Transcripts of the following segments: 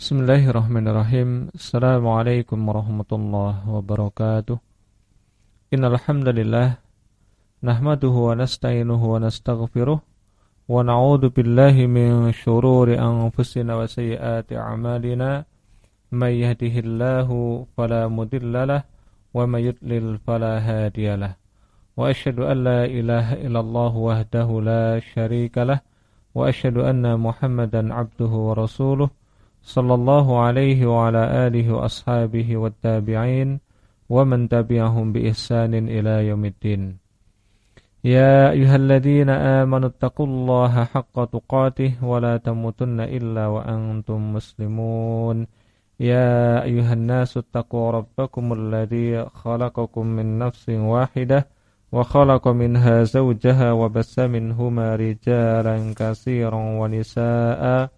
Bismillahirrahmanirrahim. Assalamualaikum warahmatullahi wabarakatuh. Innal hamdalillah nahmaduhu wa nasta'inuhu wa nastaghfiruh wa na'udzu billahi min shururi anfusina wa sayyiati a'malina. May yahdihillahu fala mudilla wa may yudlil fala hadiyalah. Wa asyhadu an la ilaha illallah wahdahu la syarika lah wa asyhadu anna Muhammadan abduhu wa rasuluh صلى الله عليه وعلى آله وأصحابه والتابعين ومن تبعهم بإحسان إلى يوم الدين. يا أيها الذين آمنوا اتقوا الله حق تقاته ولا تموتن إلا وأنتم مسلمون. يا أيها الناس اتقوا ربكم الذي خلقكم من نفس واحدة وخلق منها زوجها وبس منهما رجالا كثيرا ونساء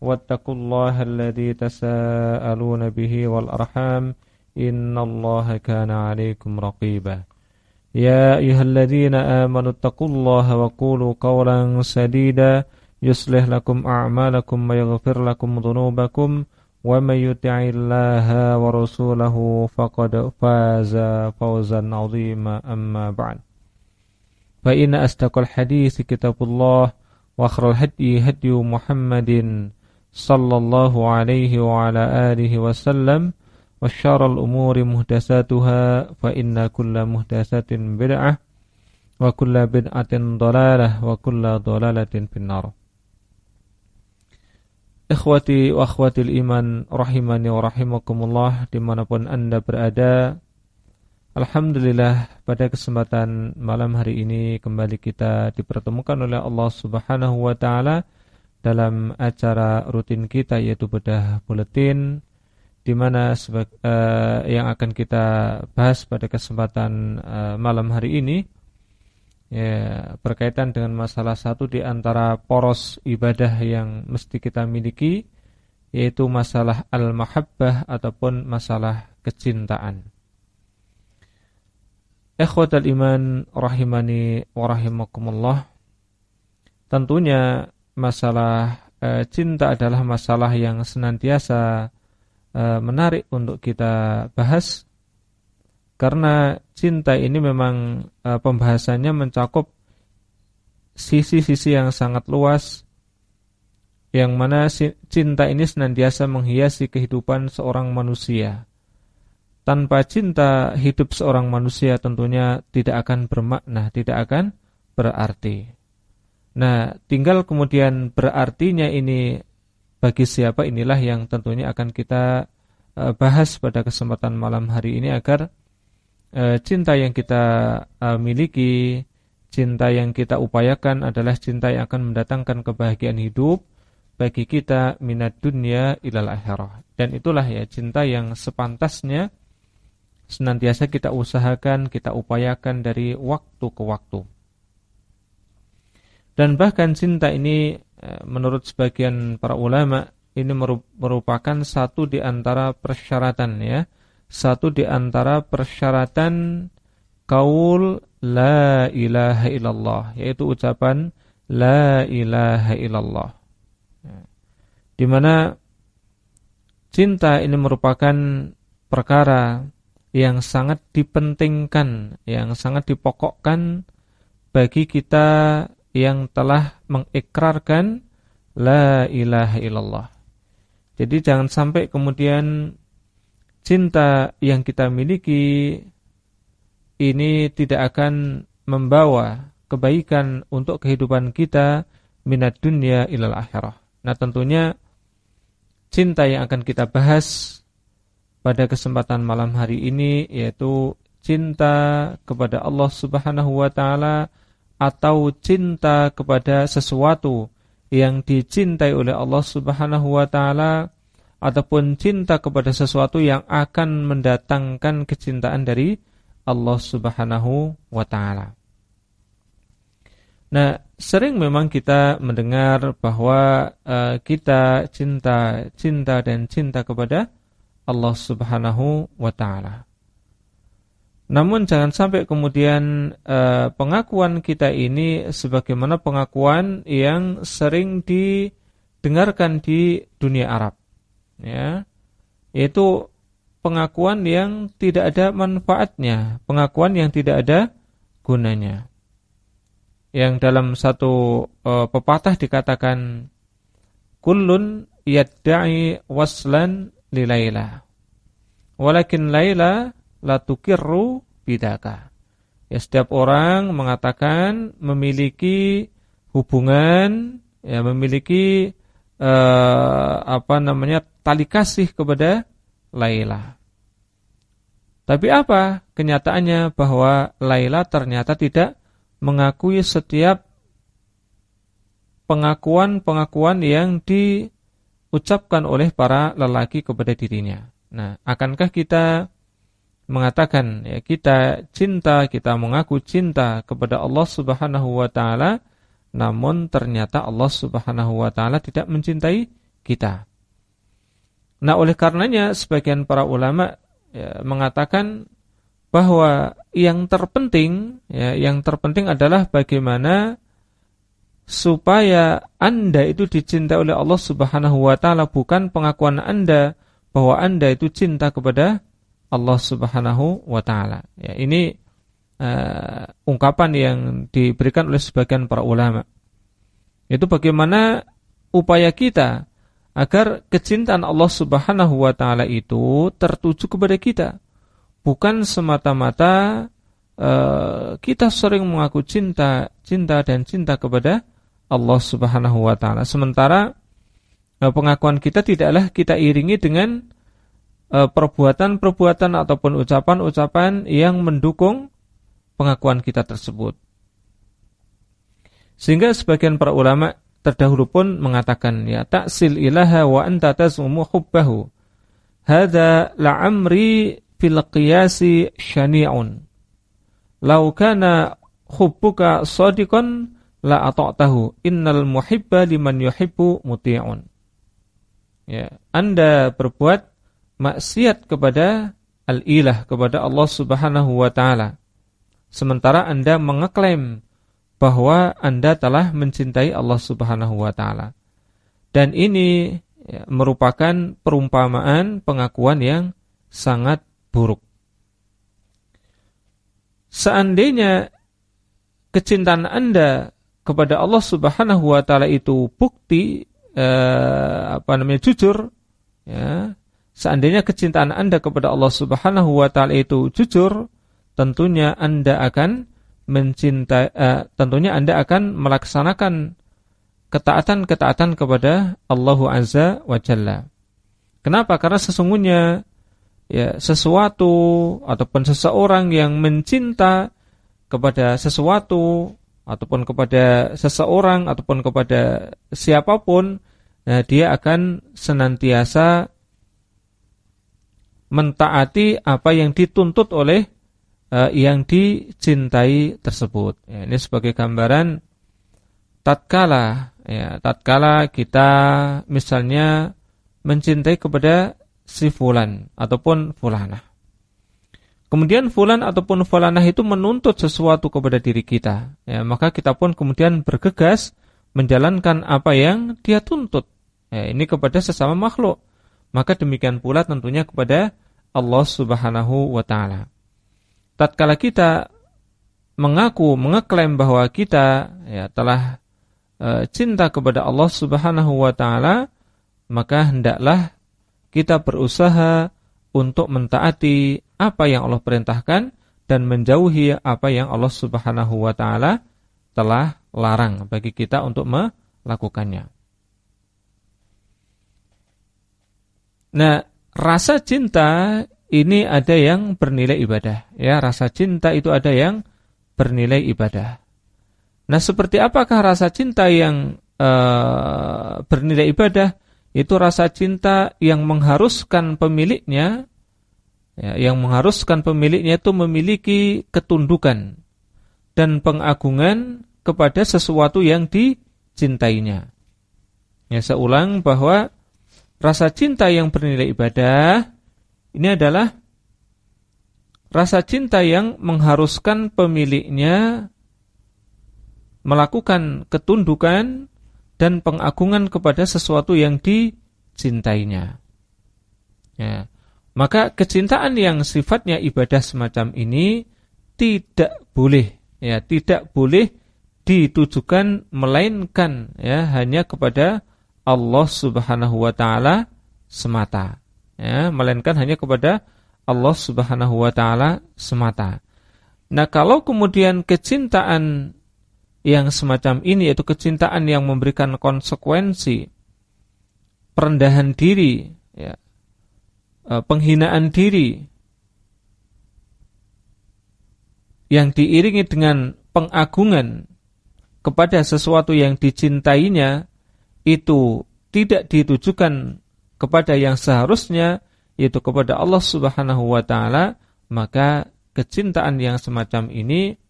واتقوا الله الذي تساءلون به والأرحام إن الله كان عليكم رقيبا. يا أيها الذين آمنوا اتقوا الله وقولوا قولا سديدا يصلح لكم أعمالكم ويغفر لكم ذنوبكم ومن يطع الله ورسوله فقد فاز فوزا عظيما. أما بعد فإن أصدق الحديث كتاب الله وأخر الهدي هدي محمد sallallahu alaihi wa ala alihi wasallam wa syarrul umuri muhdatsatuha fa inna kulla muhdatsatin bid'ah wa kulla bid'atin dalalah wa kulla dalalatin finnar. Ikhwati wa akhwatil rahimani wa rahimakumullah di mana pun anda berada Alhamdulillah pada kesempatan malam hari ini kembali kita dipertemukan oleh Allah subhanahu wa ta'ala dalam acara rutin kita yaitu bedah buletin di mana uh, yang akan kita bahas pada kesempatan uh, malam hari ini ya berkaitan dengan masalah satu di antara poros ibadah yang mesti kita miliki yaitu masalah al-mahabbah ataupun masalah kecintaan. Ikhwatal iman rahimani wa rahimakumullah. Tentunya masalah e, cinta adalah masalah yang senantiasa e, menarik untuk kita bahas karena cinta ini memang e, pembahasannya mencakup sisi-sisi yang sangat luas yang mana cinta ini senantiasa menghiasi kehidupan seorang manusia. Tanpa cinta hidup seorang manusia tentunya tidak akan bermakna, tidak akan berarti. Nah, tinggal kemudian berartinya ini bagi siapa inilah yang tentunya akan kita uh, bahas pada kesempatan malam hari ini agar uh, cinta yang kita uh, miliki, cinta yang kita upayakan adalah cinta yang akan mendatangkan kebahagiaan hidup bagi kita minat dunia ilal akhirah. Dan itulah ya cinta yang sepantasnya senantiasa kita usahakan, kita upayakan dari waktu ke waktu. Dan bahkan cinta ini eh, menurut sebagian para ulama ini merupakan satu di antara persyaratan ya. Satu di antara persyaratan kaul la ilaha illallah yaitu ucapan la ilaha illallah. Ya. Di mana cinta ini merupakan perkara yang sangat dipentingkan, yang sangat dipokokkan bagi kita yang telah mengikrarkan la ilaha illallah. Jadi jangan sampai kemudian cinta yang kita miliki ini tidak akan membawa kebaikan untuk kehidupan kita minat dunia ilal akhirah. Nah tentunya cinta yang akan kita bahas pada kesempatan malam hari ini yaitu cinta kepada Allah Subhanahu wa taala atau cinta kepada sesuatu yang dicintai oleh Allah Subhanahu wa taala ataupun cinta kepada sesuatu yang akan mendatangkan kecintaan dari Allah Subhanahu wa taala. Nah, sering memang kita mendengar bahwa uh, kita cinta cinta dan cinta kepada Allah Subhanahu wa taala. Namun jangan sampai kemudian uh, pengakuan kita ini sebagaimana pengakuan yang sering didengarkan di dunia Arab. ya yaitu pengakuan yang tidak ada manfaatnya, pengakuan yang tidak ada gunanya. Yang dalam satu uh, pepatah dikatakan kullun yadda'i waslan li Laila. Walakin Laila la tukirru bidaka. Ya setiap orang mengatakan memiliki hubungan ya memiliki uh, apa namanya tali kasih kepada Laila. Tapi apa kenyataannya bahwa Laila ternyata tidak mengakui setiap pengakuan-pengakuan yang diucapkan oleh para lelaki kepada dirinya. Nah, akankah kita mengatakan ya kita cinta, kita mengaku cinta kepada Allah Subhanahu wa taala, namun ternyata Allah Subhanahu wa taala tidak mencintai kita. Nah, oleh karenanya sebagian para ulama ya, mengatakan bahwa yang terpenting ya, yang terpenting adalah bagaimana supaya Anda itu dicintai oleh Allah Subhanahu wa taala bukan pengakuan Anda bahwa Anda itu cinta kepada Allah Subhanahu wa taala. Ya, ini uh, ungkapan yang diberikan oleh sebagian para ulama. Itu bagaimana upaya kita agar kecintaan Allah Subhanahu wa taala itu tertuju kepada kita. Bukan semata-mata uh, kita sering mengaku cinta, cinta dan cinta kepada Allah Subhanahu wa taala. Sementara uh, pengakuan kita tidaklah kita iringi dengan perbuatan-perbuatan uh, ataupun ucapan-ucapan yang mendukung pengakuan kita tersebut. Sehingga sebagian para ulama terdahulu pun mengatakan ya taksil ilaha wa anta tazumu hubbahu. Hadza la'amri fil qiyasi syani'un law kana hubbuka sadiqan la ata'tahu. Innal muhibba liman yuhibbu muti'un. Ya anda berbuat maksiat kepada al-ilah kepada Allah Subhanahu wa taala sementara anda mengeklaim bahwa Anda telah mencintai Allah Subhanahu wa taala. Dan ini ya, merupakan perumpamaan pengakuan yang sangat buruk. Seandainya kecintaan Anda kepada Allah Subhanahu wa taala itu bukti eh, apa namanya jujur ya. Seandainya kecintaan Anda kepada Allah Subhanahu wa taala itu jujur, tentunya Anda akan mencintai uh, tentunya Anda akan melaksanakan ketaatan-ketaatan kepada Allah Azza wa Jalla. Kenapa? Karena sesungguhnya ya sesuatu ataupun seseorang yang mencinta kepada sesuatu ataupun kepada seseorang ataupun kepada siapa pun nah dia akan senantiasa mentaati apa yang dituntut oleh uh, yang dicintai tersebut. Ya, ini sebagai gambaran tatkala ya, tatkala kita misalnya mencintai kepada si fulan ataupun fulanah. Kemudian fulan ataupun fulanah itu menuntut sesuatu kepada diri kita, ya, maka kita pun kemudian bergegas menjalankan apa yang dia tuntut. Ya, ini kepada sesama makhluk. Maka demikian pula tentunya kepada Allah Subhanahu wa taala tatkala kita mengaku mengeklaim bahwa kita ya telah e, cinta kepada Allah Subhanahu wa taala maka hendaklah kita berusaha untuk mentaati apa yang Allah perintahkan dan menjauhi apa yang Allah Subhanahu wa taala telah larang bagi kita untuk melakukannya. Nah, rasa cinta ini ada yang bernilai ibadah. Ya, rasa cinta itu ada yang bernilai ibadah. Nah, seperti apakah rasa cinta yang uh, bernilai ibadah? Itu rasa cinta yang mengharuskan pemiliknya, ya, yang mengharuskan pemiliknya itu memiliki ketundukan dan pengagungan kepada sesuatu yang dicintainya. Ya, saya ulang bahwa rasa cinta yang bernilai ibadah ini adalah rasa cinta yang mengharuskan pemiliknya melakukan ketundukan dan pengagungan kepada sesuatu yang dicintainya. Ya. Maka kecintaan yang sifatnya ibadah semacam ini tidak boleh ya, tidak boleh ditujukan melainkan ya hanya kepada Allah Subhanahu wa taala semata. Ya, melainkan hanya kepada Allah Subhanahu wa taala semata. Nah, kalau kemudian kecintaan yang semacam ini yaitu kecintaan yang memberikan konsekuensi perendahan diri, ya, e, penghinaan diri yang diiringi dengan pengagungan kepada sesuatu yang dicintainya itu tidak ditujukan kepada yang seharusnya yaitu kepada Allah Subhanahu wa taala maka kecintaan yang semacam ini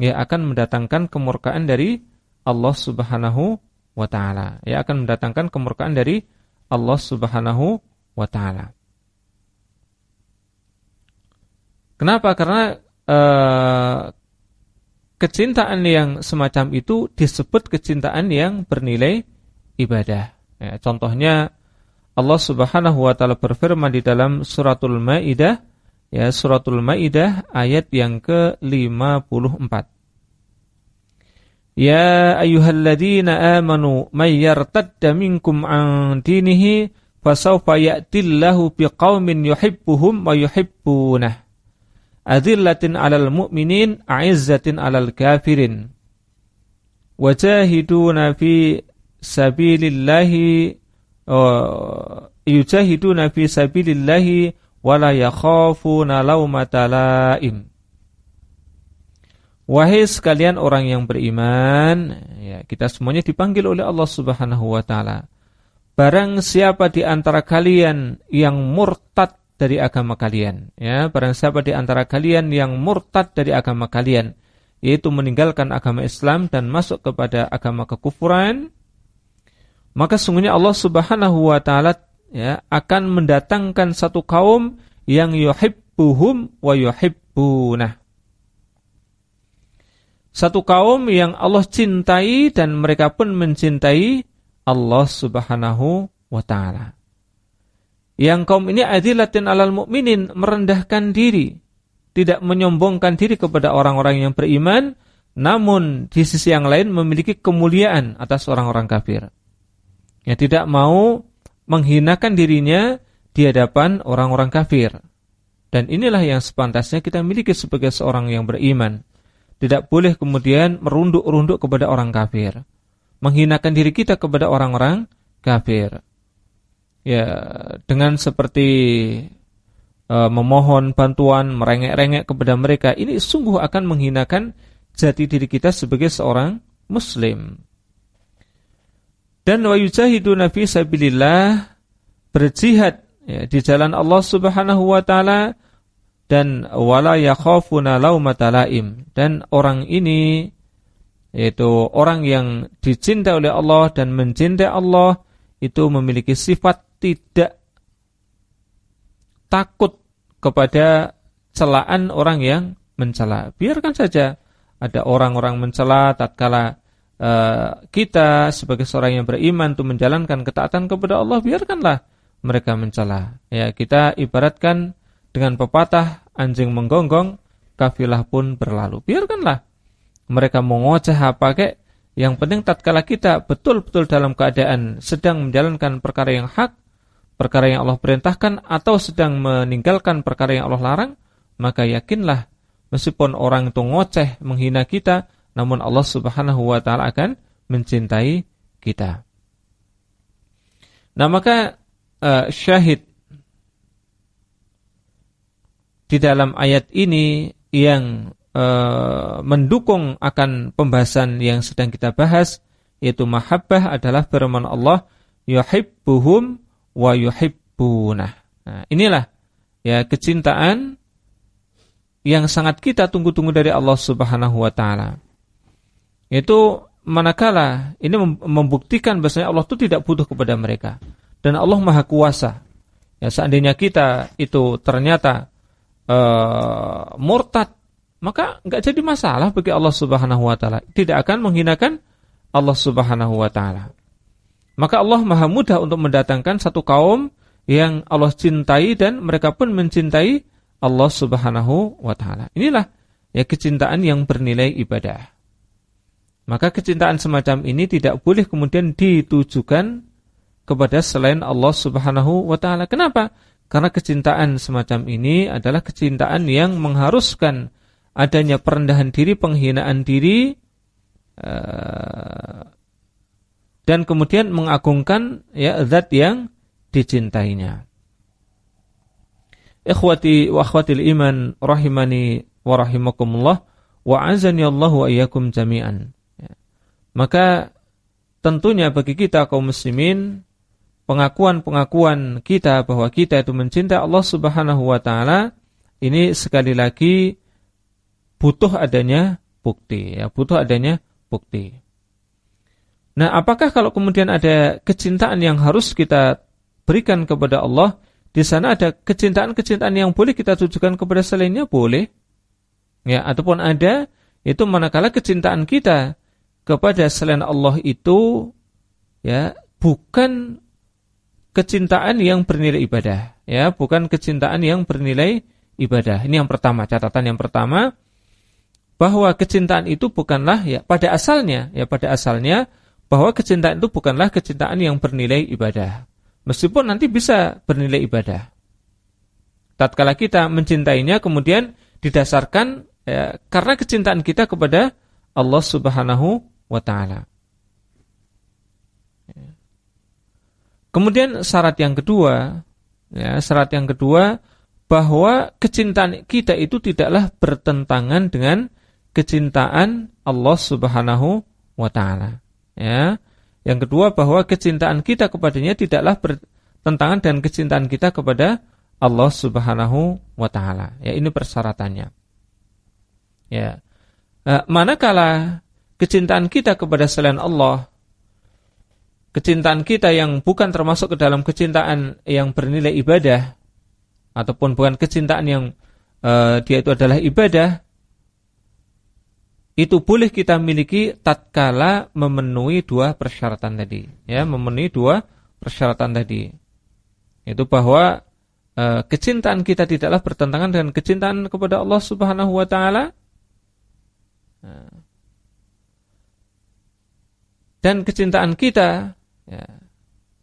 ya akan mendatangkan kemurkaan dari Allah Subhanahu wa taala ya akan mendatangkan kemurkaan dari Allah Subhanahu wa taala. Kenapa? Karena uh, kecintaan yang semacam itu disebut kecintaan yang bernilai ibadah. Ya, contohnya Allah Subhanahu wa taala berfirman di dalam suratul Maidah ya suratul Maidah ayat yang ke-54. Ya ayyuhalladzina amanu may yartadda minkum an dinihi fasawfa ya'tillahu biqaumin yuhibbuhum wa yuhibbunah. Adillatin 'alal mu'minin, 'izzatin 'alal kafirin. Wajahiduna fi sabilillahi yujahiduna fi sabilillahi wala yakhafuna laumata. Wahai sekalian orang yang beriman, ya, kita semuanya dipanggil oleh Allah Subhanahu wa taala. Barang siapa di antara kalian yang murtad dari agama kalian, ya, barang siapa di antara kalian yang murtad dari agama kalian, yaitu meninggalkan agama Islam dan masuk kepada agama kekufuran, maka sungguhnya Allah Subhanahu wa taala ya akan mendatangkan satu kaum yang yuhibbuhum wa yuhibbunah satu kaum yang Allah cintai dan mereka pun mencintai Allah Subhanahu wa taala. Yang kaum ini adilatin alal mukminin merendahkan diri, tidak menyombongkan diri kepada orang-orang yang beriman, namun di sisi yang lain memiliki kemuliaan atas orang-orang kafir. Yang tidak mau menghinakan dirinya di hadapan orang-orang kafir. Dan inilah yang sepantasnya kita miliki sebagai seorang yang beriman tidak boleh kemudian merunduk-runduk kepada orang kafir. Menghinakan diri kita kepada orang-orang kafir. Ya, dengan seperti uh, memohon bantuan, merengek-rengek kepada mereka, ini sungguh akan menghinakan jati diri kita sebagai seorang muslim. Dan wa yujahiduna fi sabilillah berjihad ya, di jalan Allah Subhanahu wa taala dan wala yakhafuna laumata laim dan orang ini yaitu orang yang dicintai oleh Allah dan mencintai Allah itu memiliki sifat tidak takut kepada celaan orang yang mencela. Biarkan saja ada orang-orang mencela tatkala uh, kita sebagai seorang yang beriman untuk menjalankan ketaatan kepada Allah, biarkanlah mereka mencela. Ya, kita ibaratkan dengan pepatah anjing menggonggong, kafilah pun berlalu. Biarkanlah mereka mengoceh apa kek. Yang penting tatkala kita betul-betul dalam keadaan sedang menjalankan perkara yang hak, perkara yang Allah perintahkan atau sedang meninggalkan perkara yang Allah larang, maka yakinlah meskipun orang itu ngoceh menghina kita, namun Allah Subhanahu wa taala akan mencintai kita. Nah, maka uh, syahid di dalam ayat ini yang e, mendukung akan pembahasan yang sedang kita bahas yaitu mahabbah adalah firman Allah yuhibbuhum wa yuhibbunah. Nah, inilah ya kecintaan yang sangat kita tunggu-tunggu dari Allah Subhanahu wa taala. Itu manakala ini membuktikan bahwasanya Allah itu tidak butuh kepada mereka dan Allah Maha Kuasa. Ya seandainya kita itu ternyata uh, murtad, maka nggak jadi masalah bagi Allah Subhanahu wa taala. Tidak akan menghinakan Allah Subhanahu wa taala. Maka Allah Maha mudah untuk mendatangkan satu kaum yang Allah cintai dan mereka pun mencintai Allah Subhanahu wa taala. Inilah ya kecintaan yang bernilai ibadah. Maka kecintaan semacam ini tidak boleh kemudian ditujukan kepada selain Allah Subhanahu wa taala. Kenapa? Karena kecintaan semacam ini adalah kecintaan yang mengharuskan adanya perendahan diri, penghinaan diri eh, dan kemudian mengagungkan ya zat yang dicintainya. Ikhwati wa akhwatil iman rahimani wa rahimakumullah wa azani Allah wa iyyakum jami'an. Maka tentunya bagi kita kaum muslimin pengakuan-pengakuan kita bahwa kita itu mencintai Allah Subhanahu wa taala ini sekali lagi butuh adanya bukti ya, butuh adanya bukti. Nah, apakah kalau kemudian ada kecintaan yang harus kita berikan kepada Allah, di sana ada kecintaan-kecintaan yang boleh kita tujukan kepada selainnya boleh. Ya, ataupun ada itu manakala kecintaan kita kepada selain Allah itu ya bukan kecintaan yang bernilai ibadah, ya, bukan kecintaan yang bernilai ibadah. Ini yang pertama, catatan yang pertama bahwa kecintaan itu bukanlah ya pada asalnya, ya pada asalnya bahwa kecintaan itu bukanlah kecintaan yang bernilai ibadah. Meskipun nanti bisa bernilai ibadah. Tatkala kita mencintainya kemudian didasarkan ya, karena kecintaan kita kepada Allah Subhanahu wa taala. Kemudian syarat yang kedua, ya, syarat yang kedua bahwa kecintaan kita itu tidaklah bertentangan dengan kecintaan Allah Subhanahu wa taala. Ya. Yang kedua bahwa kecintaan kita kepadanya tidaklah bertentangan dengan kecintaan kita kepada Allah Subhanahu wa taala. Ya, ini persyaratannya. Ya. Nah, manakala kecintaan kita kepada selain Allah. Kecintaan kita yang bukan termasuk ke dalam kecintaan yang bernilai ibadah ataupun bukan kecintaan yang uh, dia itu adalah ibadah itu boleh kita miliki tatkala memenuhi dua persyaratan tadi. Ya memenuhi dua persyaratan tadi. Itu bahwa uh, kecintaan kita tidaklah bertentangan dengan kecintaan kepada Allah Subhanahu wa taala. Nah. Dan kecintaan kita Ya.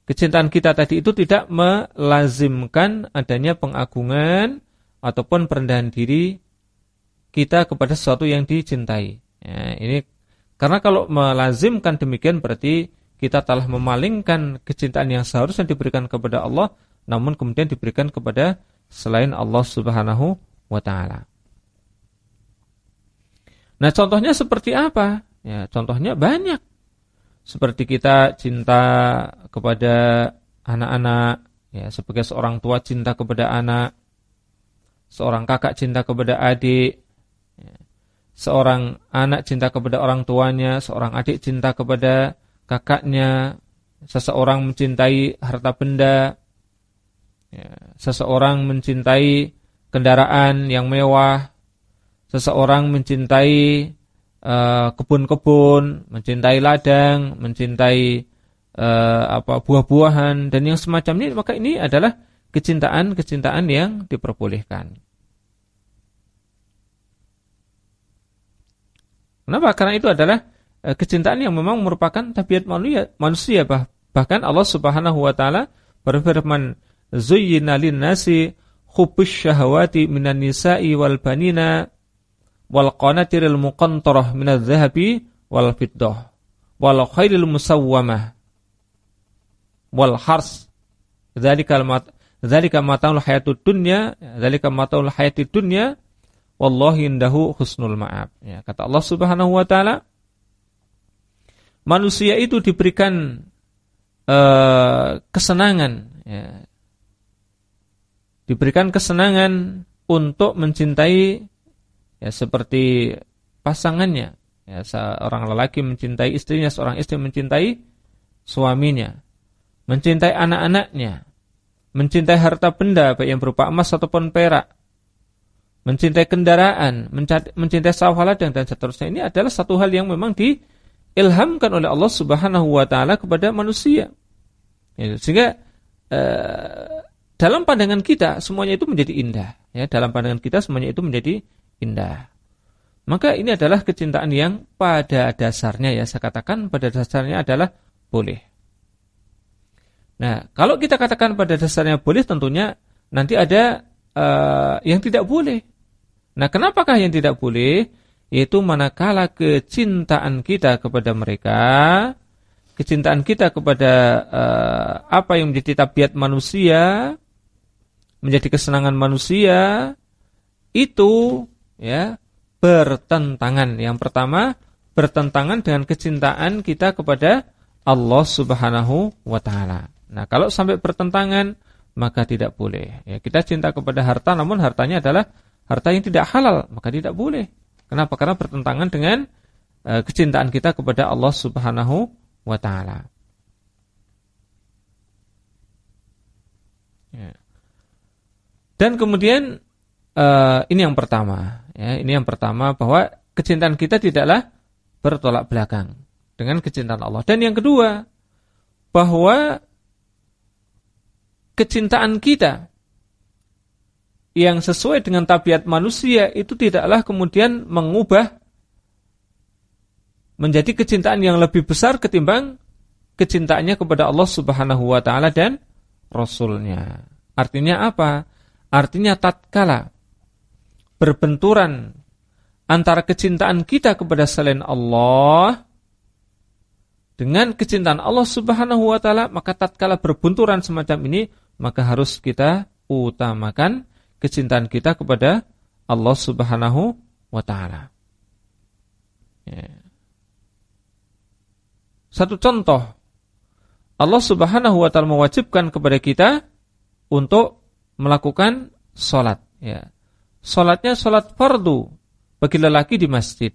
Kecintaan kita tadi itu tidak melazimkan adanya pengagungan ataupun perendahan diri kita kepada sesuatu yang dicintai. Ya, ini karena kalau melazimkan demikian berarti kita telah memalingkan kecintaan yang seharusnya diberikan kepada Allah namun kemudian diberikan kepada selain Allah Subhanahu wa taala. Nah, contohnya seperti apa? Ya, contohnya banyak. Seperti kita cinta kepada anak-anak, ya sebagai seorang tua cinta kepada anak, seorang kakak cinta kepada adik, ya. seorang anak cinta kepada orang tuanya, seorang adik cinta kepada kakaknya, seseorang mencintai harta benda, ya. seseorang mencintai kendaraan yang mewah, seseorang mencintai kebun-kebun, mencintai ladang, mencintai uh, apa buah-buahan dan yang semacam ini maka ini adalah kecintaan-kecintaan yang diperbolehkan. Kenapa? Karena itu adalah uh, kecintaan yang memang merupakan tabiat manusia, manusia bah, bahkan Allah Subhanahu wa taala berfirman zuyyina lin-nasi hubbus syahawati minan nisa'i wal banina wal qanatiril muqantarah minadz zahabi wal fiddah wal khairil musawwamah wal hars. Dzalika mat dzalika mataul hayatud dunya dzalika mataul hayatid dunya wallahi indahu husnul ma'ab. Ya kata Allah Subhanahu wa taala manusia itu diberikan uh, kesenangan ya. Diberikan kesenangan untuk mencintai ya seperti pasangannya. Ya seorang lelaki mencintai istrinya seorang istri mencintai suaminya. Mencintai anak-anaknya. Mencintai harta benda baik yang berupa emas ataupun perak. Mencintai kendaraan mencintai sawah ladang dan seterusnya. Ini adalah satu hal yang memang diilhamkan oleh Allah Subhanahu wa taala kepada manusia. Ya, sehingga eh, dalam pandangan kita semuanya itu menjadi indah. Ya, dalam pandangan kita semuanya itu menjadi indah. Maka ini adalah kecintaan yang pada dasarnya ya saya katakan pada dasarnya adalah boleh. Nah, kalau kita katakan pada dasarnya boleh tentunya nanti ada uh, yang tidak boleh. Nah, kenapakah yang tidak boleh? Yaitu manakala kecintaan kita kepada mereka kecintaan kita kepada uh, apa yang menjadi tabiat manusia menjadi kesenangan manusia itu ya bertentangan. Yang pertama bertentangan dengan kecintaan kita kepada Allah Subhanahu wa taala. Nah, kalau sampai bertentangan maka tidak boleh. Ya, kita cinta kepada harta namun hartanya adalah harta yang tidak halal, maka tidak boleh. Kenapa? Karena bertentangan dengan uh, kecintaan kita kepada Allah Subhanahu wa taala. Ya. Dan kemudian uh, ini yang pertama, ya, ini yang pertama bahwa kecintaan kita tidaklah bertolak belakang dengan kecintaan Allah. Dan yang kedua, bahwa kecintaan kita yang sesuai dengan tabiat manusia itu tidaklah kemudian mengubah menjadi kecintaan yang lebih besar ketimbang kecintaannya kepada Allah Subhanahu wa taala dan rasulnya. Artinya apa? Artinya tatkala berbenturan antara kecintaan kita kepada selain Allah dengan kecintaan Allah Subhanahu wa taala, maka tatkala berbenturan semacam ini, maka harus kita utamakan kecintaan kita kepada Allah Subhanahu wa taala. Ya. Satu contoh Allah Subhanahu wa taala mewajibkan kepada kita untuk melakukan sholat. Ya. Sholatnya sholat fardu bagi lelaki di masjid.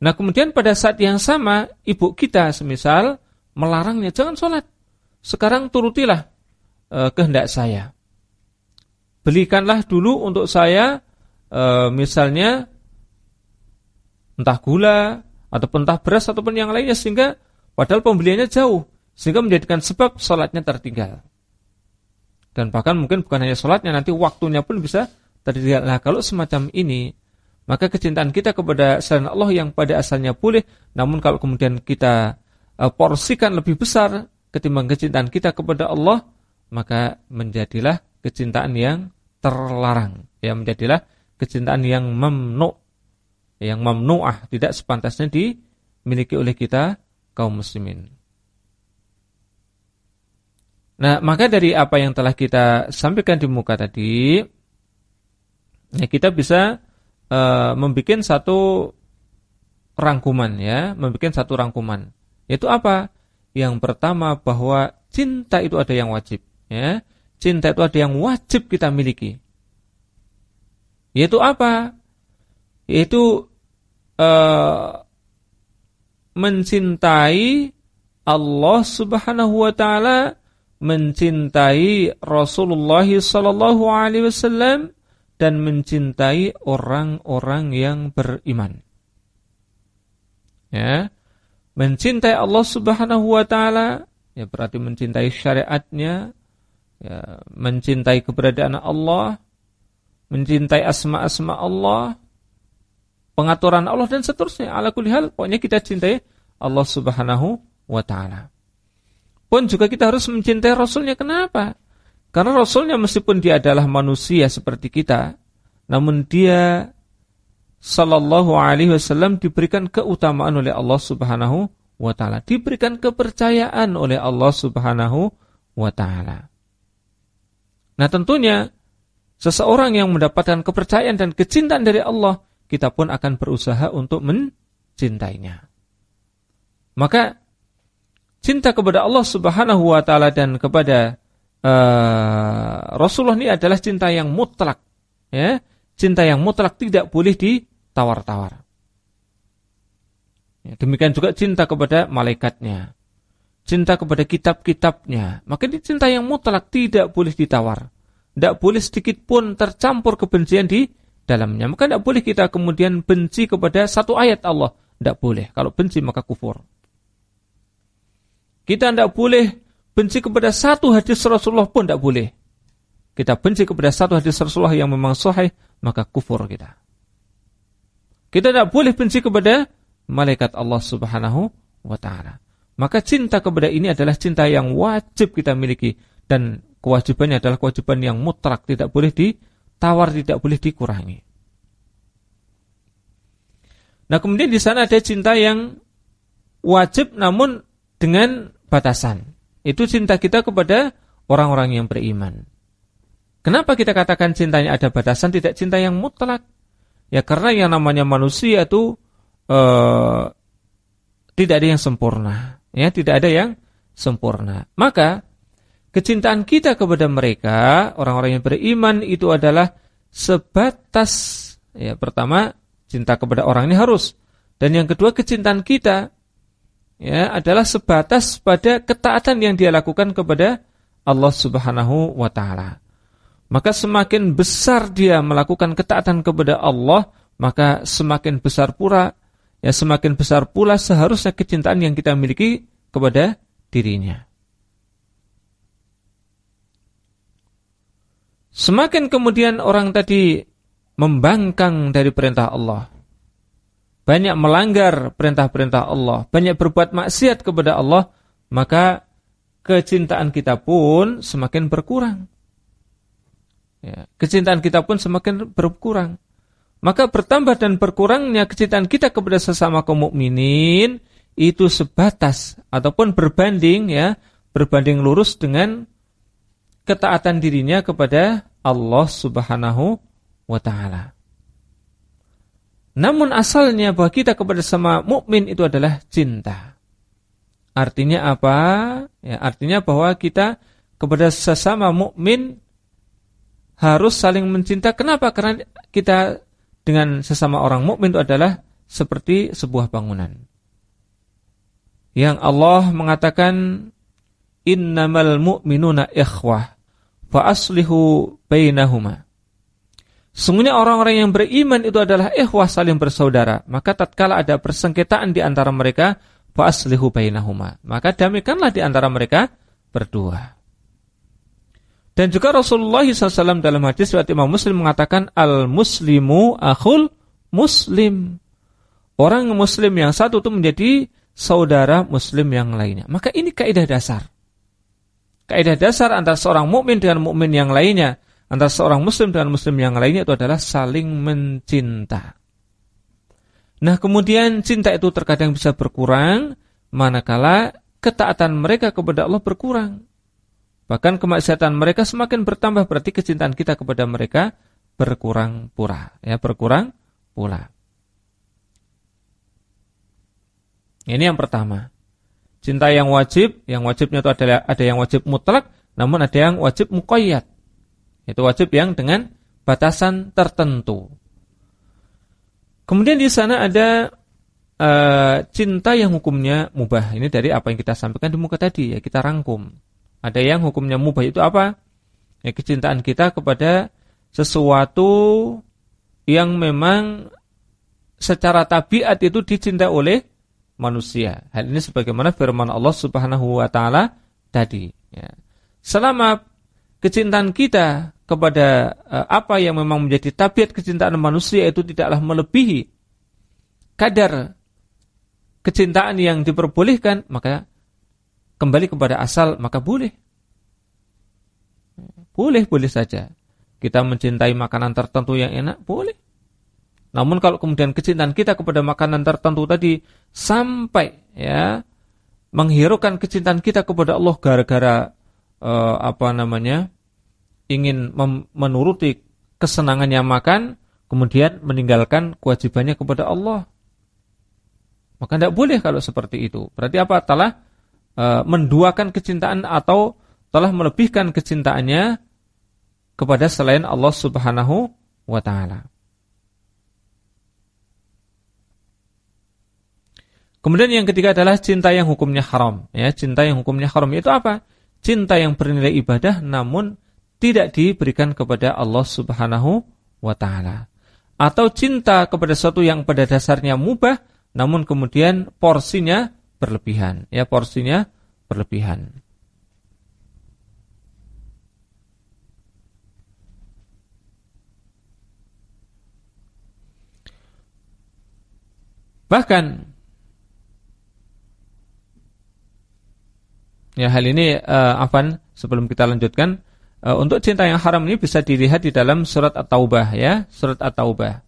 Nah kemudian pada saat yang sama ibu kita semisal melarangnya jangan sholat. Sekarang turutilah e, kehendak saya. Belikanlah dulu untuk saya e, misalnya entah gula ataupun entah beras ataupun yang lainnya sehingga padahal pembeliannya jauh sehingga menjadikan sebab sholatnya tertinggal. Dan bahkan mungkin bukan hanya sholatnya, nanti waktunya pun bisa tertinggal. Nah kalau semacam ini, maka kecintaan kita kepada selain Allah yang pada asalnya boleh, namun kalau kemudian kita uh, porsikan lebih besar ketimbang kecintaan kita kepada Allah, maka menjadilah kecintaan yang terlarang. Ya menjadilah kecintaan yang memnu, yang memnuah, tidak sepantasnya dimiliki oleh kita kaum muslimin. Nah, maka dari apa yang telah kita sampaikan di muka tadi, ya kita bisa uh, membuat satu rangkuman ya, membuat satu rangkuman. Yaitu apa? Yang pertama bahwa cinta itu ada yang wajib, ya. Cinta itu ada yang wajib kita miliki. Yaitu apa? Yaitu uh, mencintai Allah Subhanahu wa taala mencintai Rasulullah sallallahu alaihi wasallam dan mencintai orang-orang yang beriman. Ya. Mencintai Allah Subhanahu wa taala ya berarti mencintai syariatnya, ya, mencintai keberadaan Allah, mencintai asma-asma Allah, pengaturan Allah dan seterusnya. Ala kulli hal pokoknya kita cintai Allah Subhanahu wa taala pun juga kita harus mencintai Rasulnya. Kenapa? Karena Rasulnya meskipun dia adalah manusia seperti kita, namun dia Sallallahu Alaihi Wasallam diberikan keutamaan oleh Allah Subhanahu Wa Taala, diberikan kepercayaan oleh Allah Subhanahu Wa Taala. Nah tentunya seseorang yang mendapatkan kepercayaan dan kecintaan dari Allah, kita pun akan berusaha untuk mencintainya. Maka cinta kepada Allah Subhanahu wa taala dan kepada uh, Rasulullah ini adalah cinta yang mutlak ya. Cinta yang mutlak tidak boleh ditawar-tawar. Ya, demikian juga cinta kepada malaikatnya cinta kepada kitab-kitabnya. Maka ini cinta yang mutlak tidak boleh ditawar. Tidak boleh sedikit pun tercampur kebencian di dalamnya. Maka tidak boleh kita kemudian benci kepada satu ayat Allah. Tidak boleh. Kalau benci maka kufur. Kita tidak boleh benci kepada satu hadis Rasulullah pun tidak boleh. kita benci kepada satu hadis Rasulullah yang memang sahih, maka kufur kita. Kita tidak boleh benci kepada malaikat Allah Subhanahu wa taala. Maka cinta kepada ini adalah cinta yang wajib kita miliki dan kewajibannya adalah kewajiban yang mutlak, tidak boleh ditawar, tidak boleh dikurangi. Nah, kemudian di sana ada cinta yang wajib namun dengan batasan. Itu cinta kita kepada orang-orang yang beriman. Kenapa kita katakan cintanya ada batasan, tidak cinta yang mutlak? Ya karena yang namanya manusia itu uh, tidak ada yang sempurna, ya tidak ada yang sempurna. Maka kecintaan kita kepada mereka orang-orang yang beriman itu adalah sebatas ya pertama cinta kepada orang ini harus dan yang kedua kecintaan kita ya adalah sebatas pada ketaatan yang dia lakukan kepada Allah Subhanahu wa taala. Maka semakin besar dia melakukan ketaatan kepada Allah, maka semakin besar pula ya semakin besar pula seharusnya kecintaan yang kita miliki kepada dirinya. Semakin kemudian orang tadi membangkang dari perintah Allah, banyak melanggar perintah-perintah Allah, banyak berbuat maksiat kepada Allah, maka kecintaan kita pun semakin berkurang ya, kecintaan kita pun semakin berkurang. Maka bertambah dan berkurangnya kecintaan kita kepada sesama kaum mukminin itu sebatas ataupun berbanding ya, berbanding lurus dengan ketaatan dirinya kepada Allah Subhanahu wa taala. Namun asalnya bahwa kita kepada sama mukmin itu adalah cinta. Artinya apa? Ya, artinya bahwa kita kepada sesama mukmin harus saling mencinta. Kenapa? Karena kita dengan sesama orang mukmin itu adalah seperti sebuah bangunan. Yang Allah mengatakan innamal mu'minuna ikhwah fa aslihu bainahuma. Sungguhnya orang-orang yang beriman itu adalah ikhwah saling bersaudara. Maka tatkala ada persengketaan di antara mereka, fa aslihu bainahuma. Maka damaikanlah di antara mereka berdua. Dan juga Rasulullah SAW dalam hadis riwayat Imam Muslim mengatakan al-muslimu akhul muslim. Orang muslim yang satu itu menjadi saudara muslim yang lainnya. Maka ini kaidah dasar. Kaidah dasar antara seorang mukmin dengan mukmin yang lainnya, antara seorang muslim dengan muslim yang lainnya itu adalah saling mencinta. Nah, kemudian cinta itu terkadang bisa berkurang manakala ketaatan mereka kepada Allah berkurang. Bahkan kemaksiatan mereka semakin bertambah berarti kecintaan kita kepada mereka berkurang pula, ya berkurang pula. Ini yang pertama. Cinta yang wajib, yang wajibnya itu adalah ada yang wajib mutlak, namun ada yang wajib muqayyad. Itu wajib yang dengan batasan tertentu. Kemudian di sana ada uh, cinta yang hukumnya mubah. Ini dari apa yang kita sampaikan di muka tadi ya, kita rangkum. Ada yang hukumnya mubah itu apa? Ya, kecintaan kita kepada sesuatu yang memang secara tabiat itu dicinta oleh manusia. Hal ini sebagaimana firman Allah Subhanahu wa taala tadi, ya. Selama kecintaan kita kepada uh, apa yang memang menjadi tabiat kecintaan manusia itu tidaklah melebihi kadar kecintaan yang diperbolehkan, maka kembali kepada asal maka boleh. Boleh, boleh saja. Kita mencintai makanan tertentu yang enak, boleh. Namun kalau kemudian kecintaan kita kepada makanan tertentu tadi sampai ya menghiraukan kecintaan kita kepada Allah gara-gara uh, apa namanya ingin menuruti kesenangannya makan, kemudian meninggalkan kewajibannya kepada Allah. Maka tidak boleh kalau seperti itu. Berarti apa? Telah e, menduakan kecintaan atau telah melebihkan kecintaannya kepada selain Allah Subhanahu wa taala. Kemudian yang ketiga adalah cinta yang hukumnya haram, ya, cinta yang hukumnya haram itu apa? Cinta yang bernilai ibadah namun tidak diberikan kepada Allah Subhanahu wa taala. Atau cinta kepada sesuatu yang pada dasarnya mubah namun kemudian porsinya berlebihan, ya porsinya berlebihan. Bahkan ya hal ini uh, Afan sebelum kita lanjutkan uh, untuk cinta yang haram ini bisa dilihat di dalam surat At-Taubah ya, surat At-Taubah.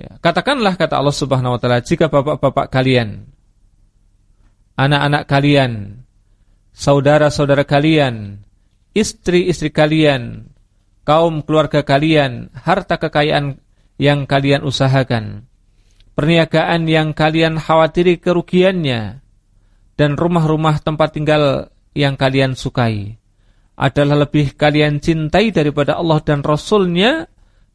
Ya, katakanlah kata Allah Subhanahu wa taala jika bapak-bapak kalian anak-anak kalian, saudara-saudara kalian, istri-istri kalian, kaum keluarga kalian, harta kekayaan yang kalian usahakan, perniagaan yang kalian khawatiri kerugiannya, dan rumah-rumah tempat tinggal yang kalian sukai adalah lebih kalian cintai daripada Allah dan Rasulnya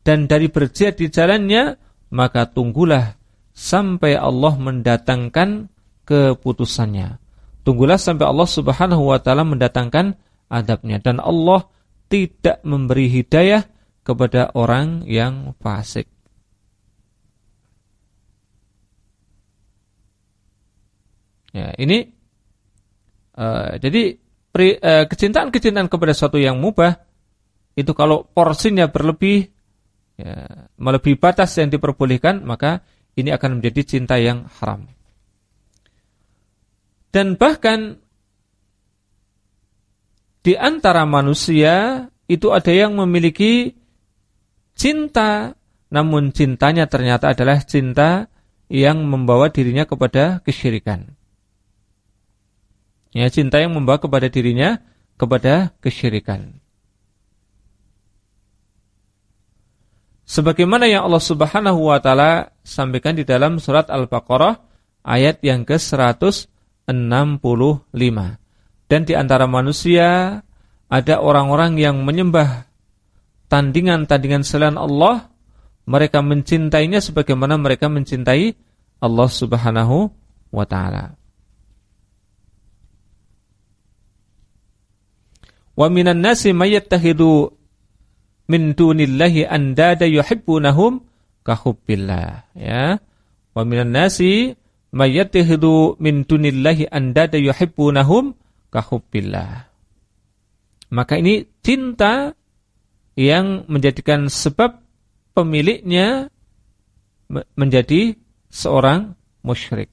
dan dari berjihad di jalannya, maka tunggulah sampai Allah mendatangkan keputusannya. Tunggulah sampai Allah Subhanahu wa taala mendatangkan adabnya dan Allah tidak memberi hidayah kepada orang yang fasik. Ya, ini uh, jadi uh, kecintaan-kecintaan kepada sesuatu yang mubah itu kalau porsinya berlebih ya, melebihi batas yang diperbolehkan maka ini akan menjadi cinta yang haram. Dan bahkan di antara manusia itu ada yang memiliki cinta namun cintanya ternyata adalah cinta yang membawa dirinya kepada kesyirikan. Ya, cinta yang membawa kepada dirinya kepada kesyirikan. Sebagaimana yang Allah Subhanahu wa taala sampaikan di dalam surat Al-Baqarah ayat yang ke-165. Dan di antara manusia ada orang-orang yang menyembah tandingan-tandingan selain Allah, mereka mencintainya sebagaimana mereka mencintai Allah Subhanahu wa taala. Wa minan nasi mayyattahidu min dunillahi andada yuhibbunahum kahubbillah ya. Wa minan nasi mayyattahidu min dunillahi andada yuhibbunahum kahubbillah. Maka ini cinta yang menjadikan sebab pemiliknya menjadi seorang musyrik.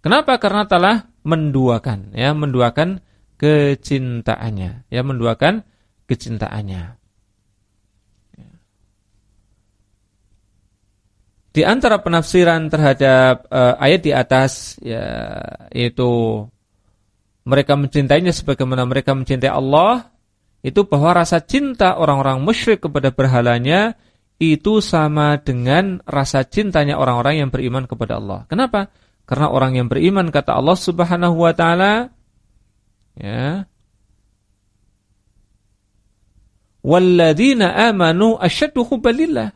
Kenapa? Karena telah menduakan, ya, menduakan kecintaannya, ya menduakan kecintaannya. Di antara penafsiran terhadap uh, ayat di atas ya yaitu mereka mencintainya sebagaimana mereka mencintai Allah itu bahwa rasa cinta orang-orang musyrik kepada berhalanya itu sama dengan rasa cintanya orang-orang yang beriman kepada Allah. Kenapa? Karena orang yang beriman kata Allah Subhanahu wa taala Ya. Walladzina amanu asyaddu hubbalillah.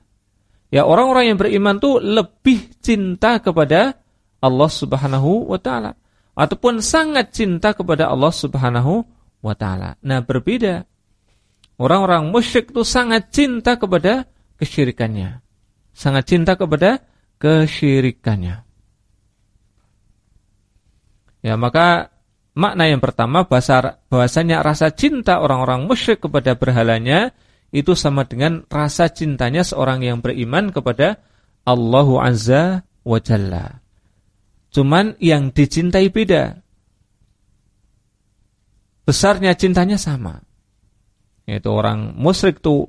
Ya orang-orang yang beriman tuh lebih cinta kepada Allah Subhanahu wa taala ataupun sangat cinta kepada Allah Subhanahu wa taala. Nah, berbeda. Orang-orang musyrik itu sangat cinta kepada kesyirikannya. Sangat cinta kepada kesyirikannya. Ya, maka Makna yang pertama bahasa bahasanya rasa cinta orang-orang musyrik kepada berhalanya itu sama dengan rasa cintanya seorang yang beriman kepada Allahu Azza wa Jalla. Cuman yang dicintai beda. Besarnya cintanya sama. Yaitu orang musyrik itu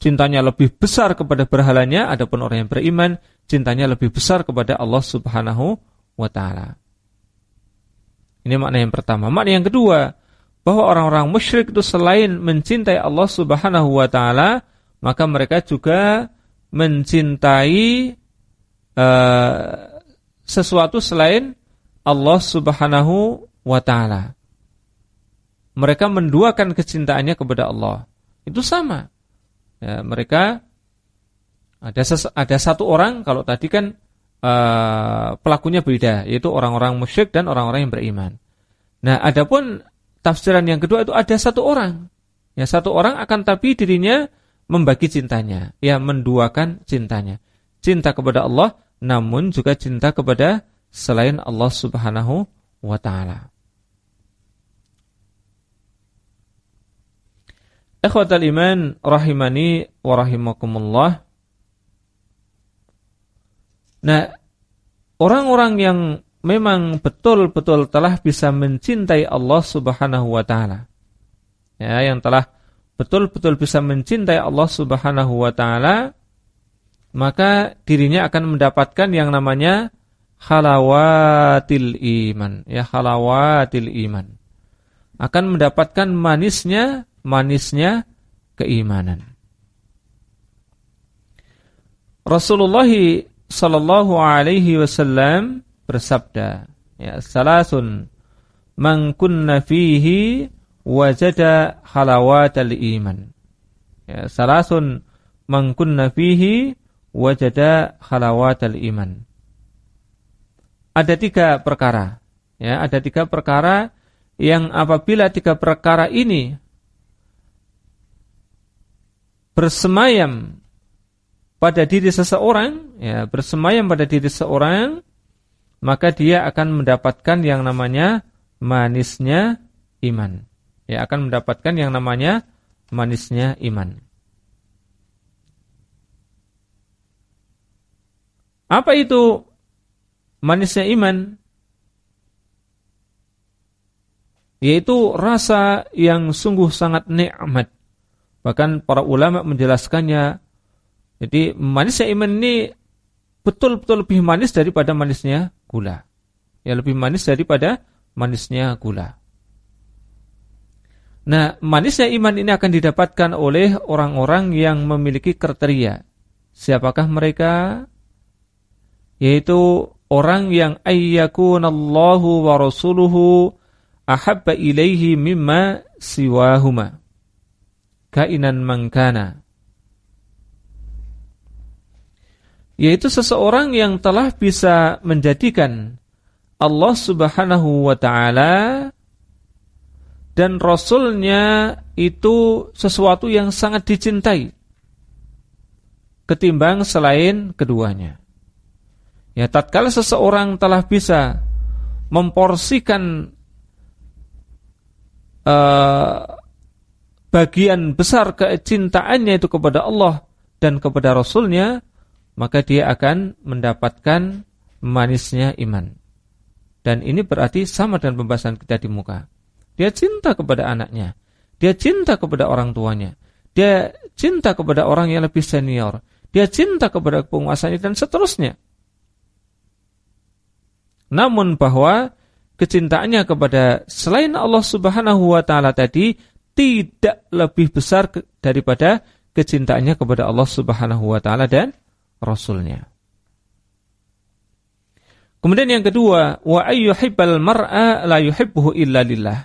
cintanya lebih besar kepada berhalanya, adapun orang yang beriman cintanya lebih besar kepada Allah Subhanahu wa taala. Ini makna yang pertama. Makna yang kedua, bahwa orang-orang musyrik itu selain mencintai Allah Subhanahu wa taala, maka mereka juga mencintai uh, sesuatu selain Allah Subhanahu wa taala. Mereka menduakan kecintaannya kepada Allah. Itu sama. Ya, mereka ada ada satu orang kalau tadi kan uh, pelakunya beda, yaitu orang-orang musyrik dan orang-orang yang beriman. Nah, adapun tafsiran yang kedua itu ada satu orang. Ya, satu orang akan tapi dirinya membagi cintanya, ya menduakan cintanya. Cinta kepada Allah namun juga cinta kepada selain Allah Subhanahu wa taala. Ikhwatal iman rahimani wa rahimakumullah. Nah, orang-orang yang memang betul-betul telah bisa mencintai Allah Subhanahu wa taala. Ya, yang telah betul-betul bisa mencintai Allah Subhanahu wa taala, maka dirinya akan mendapatkan yang namanya halawatil iman, ya halawatil iman. Akan mendapatkan manisnya manisnya keimanan. Rasulullah sallallahu alaihi wasallam bersabda, ya salasun man kunna fihi wajada halawatal iman. Ya salasun man kunna fihi wajada halawatal iman. Ada tiga perkara, ya ada tiga perkara yang apabila tiga perkara ini bersemayam pada diri seseorang, ya, bersemayam pada diri seseorang, maka dia akan mendapatkan yang namanya manisnya iman. Ya, akan mendapatkan yang namanya manisnya iman. Apa itu manisnya iman? Yaitu rasa yang sungguh sangat nikmat. Bahkan para ulama menjelaskannya jadi manisnya iman ini betul-betul lebih manis daripada manisnya gula. Ya lebih manis daripada manisnya gula. Nah, manisnya iman ini akan didapatkan oleh orang-orang yang memiliki kriteria. Siapakah mereka? Yaitu orang yang ayyakunallahu wa rasuluhu ahabba ilaihi mimma siwahuma. Kainan mangkana. Yaitu seseorang yang telah bisa menjadikan Allah Subhanahu wa taala dan rasulnya itu sesuatu yang sangat dicintai ketimbang selain keduanya. Ya, tatkala seseorang telah bisa memporsikan uh, bagian besar kecintaannya itu kepada Allah dan kepada Rasulnya, maka dia akan mendapatkan manisnya iman. Dan ini berarti sama dengan pembahasan kita di muka. Dia cinta kepada anaknya. Dia cinta kepada orang tuanya. Dia cinta kepada orang yang lebih senior. Dia cinta kepada penguasanya dan seterusnya. Namun bahwa kecintaannya kepada selain Allah Subhanahu wa taala tadi tidak lebih besar daripada kecintaannya kepada Allah Subhanahu wa taala dan Rasulnya. Kemudian yang kedua, wa ayyuhibbal mar'a la yuhibbuhu illa lillah.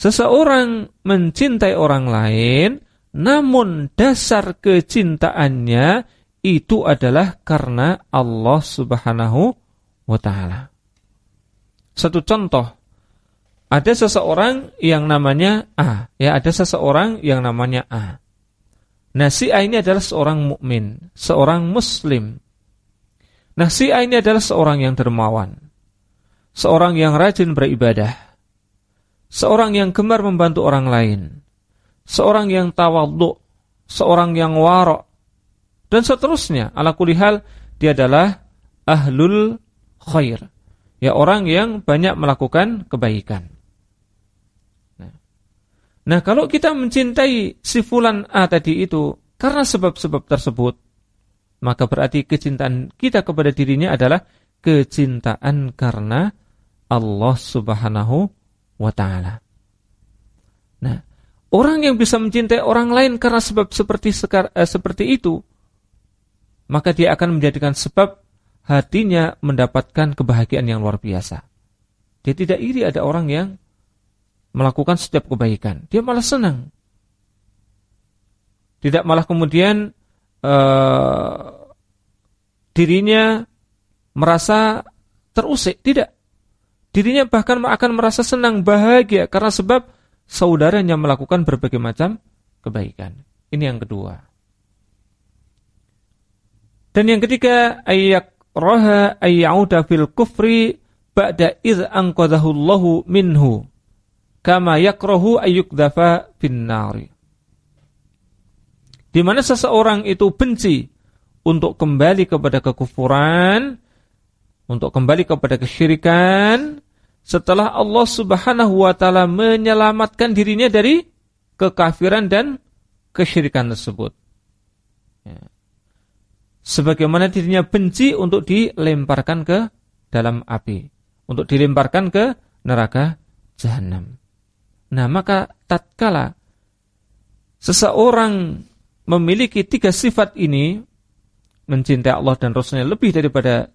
Seseorang mencintai orang lain, namun dasar kecintaannya itu adalah karena Allah Subhanahu wa taala. Satu contoh, ada seseorang yang namanya A, ya ada seseorang yang namanya A. Nah, si A ini adalah seorang mukmin, seorang muslim. Nah, si A ini adalah seorang yang dermawan, seorang yang rajin beribadah, seorang yang gemar membantu orang lain, seorang yang tawadhu, seorang yang warok, dan seterusnya. Ala kulihal, dia adalah ahlul khair. Ya, orang yang banyak melakukan kebaikan. Nah, kalau kita mencintai si fulan A tadi itu karena sebab-sebab tersebut, maka berarti kecintaan kita kepada dirinya adalah kecintaan karena Allah Subhanahu wa taala. Nah, orang yang bisa mencintai orang lain karena sebab seperti sekar, eh, seperti itu, maka dia akan menjadikan sebab hatinya mendapatkan kebahagiaan yang luar biasa. Dia tidak iri ada orang yang melakukan setiap kebaikan. Dia malah senang. Tidak malah kemudian uh, dirinya merasa terusik. Tidak. Dirinya bahkan akan merasa senang, bahagia karena sebab saudaranya melakukan berbagai macam kebaikan. Ini yang kedua. Dan yang ketiga, ayyak roha ayyauda fil kufri ba'da iz anqadahu Allahu minhu kama yakrohu ayyukdafa bin nari. di mana seseorang itu benci untuk kembali kepada kekufuran, untuk kembali kepada kesyirikan, setelah Allah Subhanahu wa taala menyelamatkan dirinya dari kekafiran dan kesyirikan tersebut. Ya. Sebagaimana dirinya benci untuk dilemparkan ke dalam api, untuk dilemparkan ke neraka jahanam. Nah, maka tatkala seseorang memiliki tiga sifat ini, mencintai Allah dan Rasulnya lebih daripada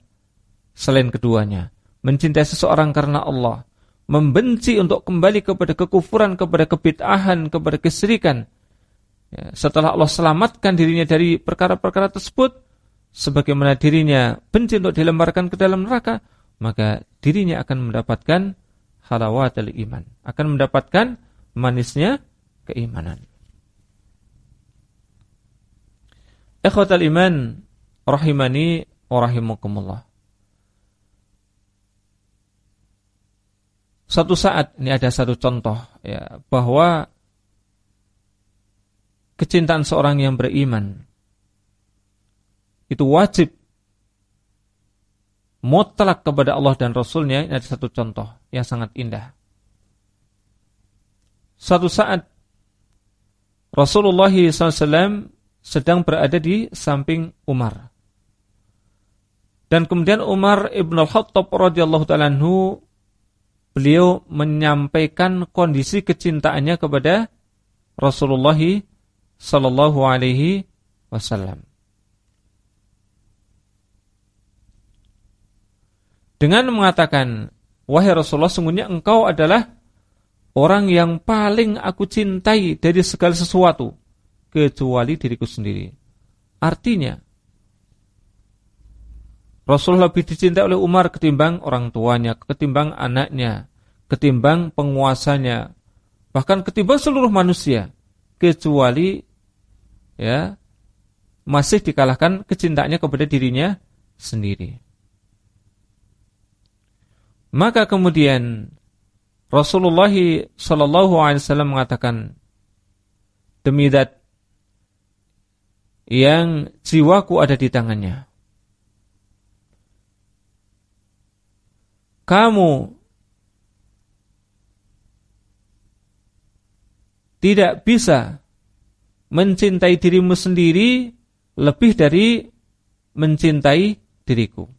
selain keduanya. Mencintai seseorang karena Allah, membenci untuk kembali kepada kekufuran, kepada kebid'ahan, kepada kesirikan. Ya, setelah Allah selamatkan dirinya dari perkara-perkara tersebut, sebagaimana dirinya benci untuk dilemparkan ke dalam neraka, maka dirinya akan mendapatkan halawat iman, akan mendapatkan manisnya keimanan. Ikhwatal iman rahimani wa. Satu saat ini ada satu contoh ya bahwa kecintaan seorang yang beriman itu wajib mutlak kepada Allah dan Rasulnya ini ada satu contoh yang sangat indah. Satu saat Rasulullah SAW sedang berada di samping Umar. Dan kemudian Umar ibn al-Khattab radhiyallahu taala beliau menyampaikan kondisi kecintaannya kepada Rasulullah sallallahu alaihi wasallam. Dengan mengatakan, "Wahai Rasulullah, sungguhnya engkau adalah orang yang paling aku cintai dari segala sesuatu." kecuali diriku sendiri. Artinya, Rasulullah lebih dicintai oleh Umar ketimbang orang tuanya, ketimbang anaknya, ketimbang penguasanya, bahkan ketimbang seluruh manusia, kecuali ya masih dikalahkan kecintaannya kepada dirinya sendiri. Maka kemudian Rasulullah Shallallahu Alaihi Wasallam mengatakan demi dat yang jiwaku ada di tangannya. Kamu tidak bisa mencintai dirimu sendiri lebih dari mencintai diriku.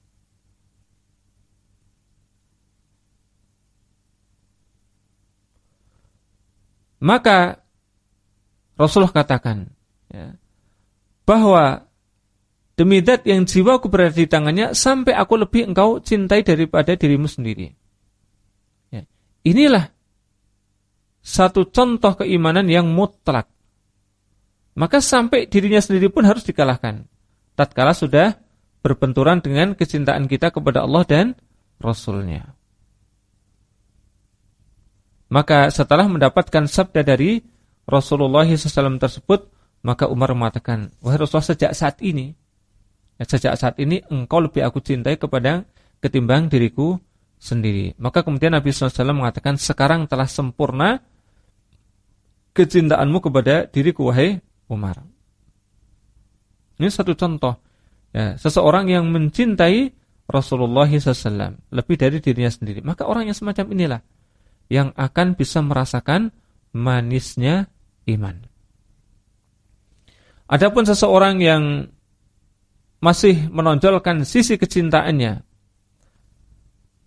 Maka Rasulullah katakan, ya, bahwa demi dat yang jiwaku berada di tangannya sampai aku lebih engkau cintai daripada dirimu sendiri. Ya. Inilah satu contoh keimanan yang mutlak. Maka sampai dirinya sendiri pun harus dikalahkan. Tatkala sudah berbenturan dengan kecintaan kita kepada Allah dan Rasulnya. Maka setelah mendapatkan sabda dari Rasulullah SAW tersebut, maka Umar mengatakan, wahai Rasulullah sejak saat ini, ya, sejak saat ini engkau lebih aku cintai kepada ketimbang diriku sendiri. Maka kemudian Nabi SAW mengatakan, sekarang telah sempurna kecintaanmu kepada diriku, wahai Umar. Ini satu contoh. Ya, seseorang yang mencintai Rasulullah SAW lebih dari dirinya sendiri. Maka orang yang semacam inilah yang akan bisa merasakan manisnya iman. Adapun seseorang yang masih menonjolkan sisi kecintaannya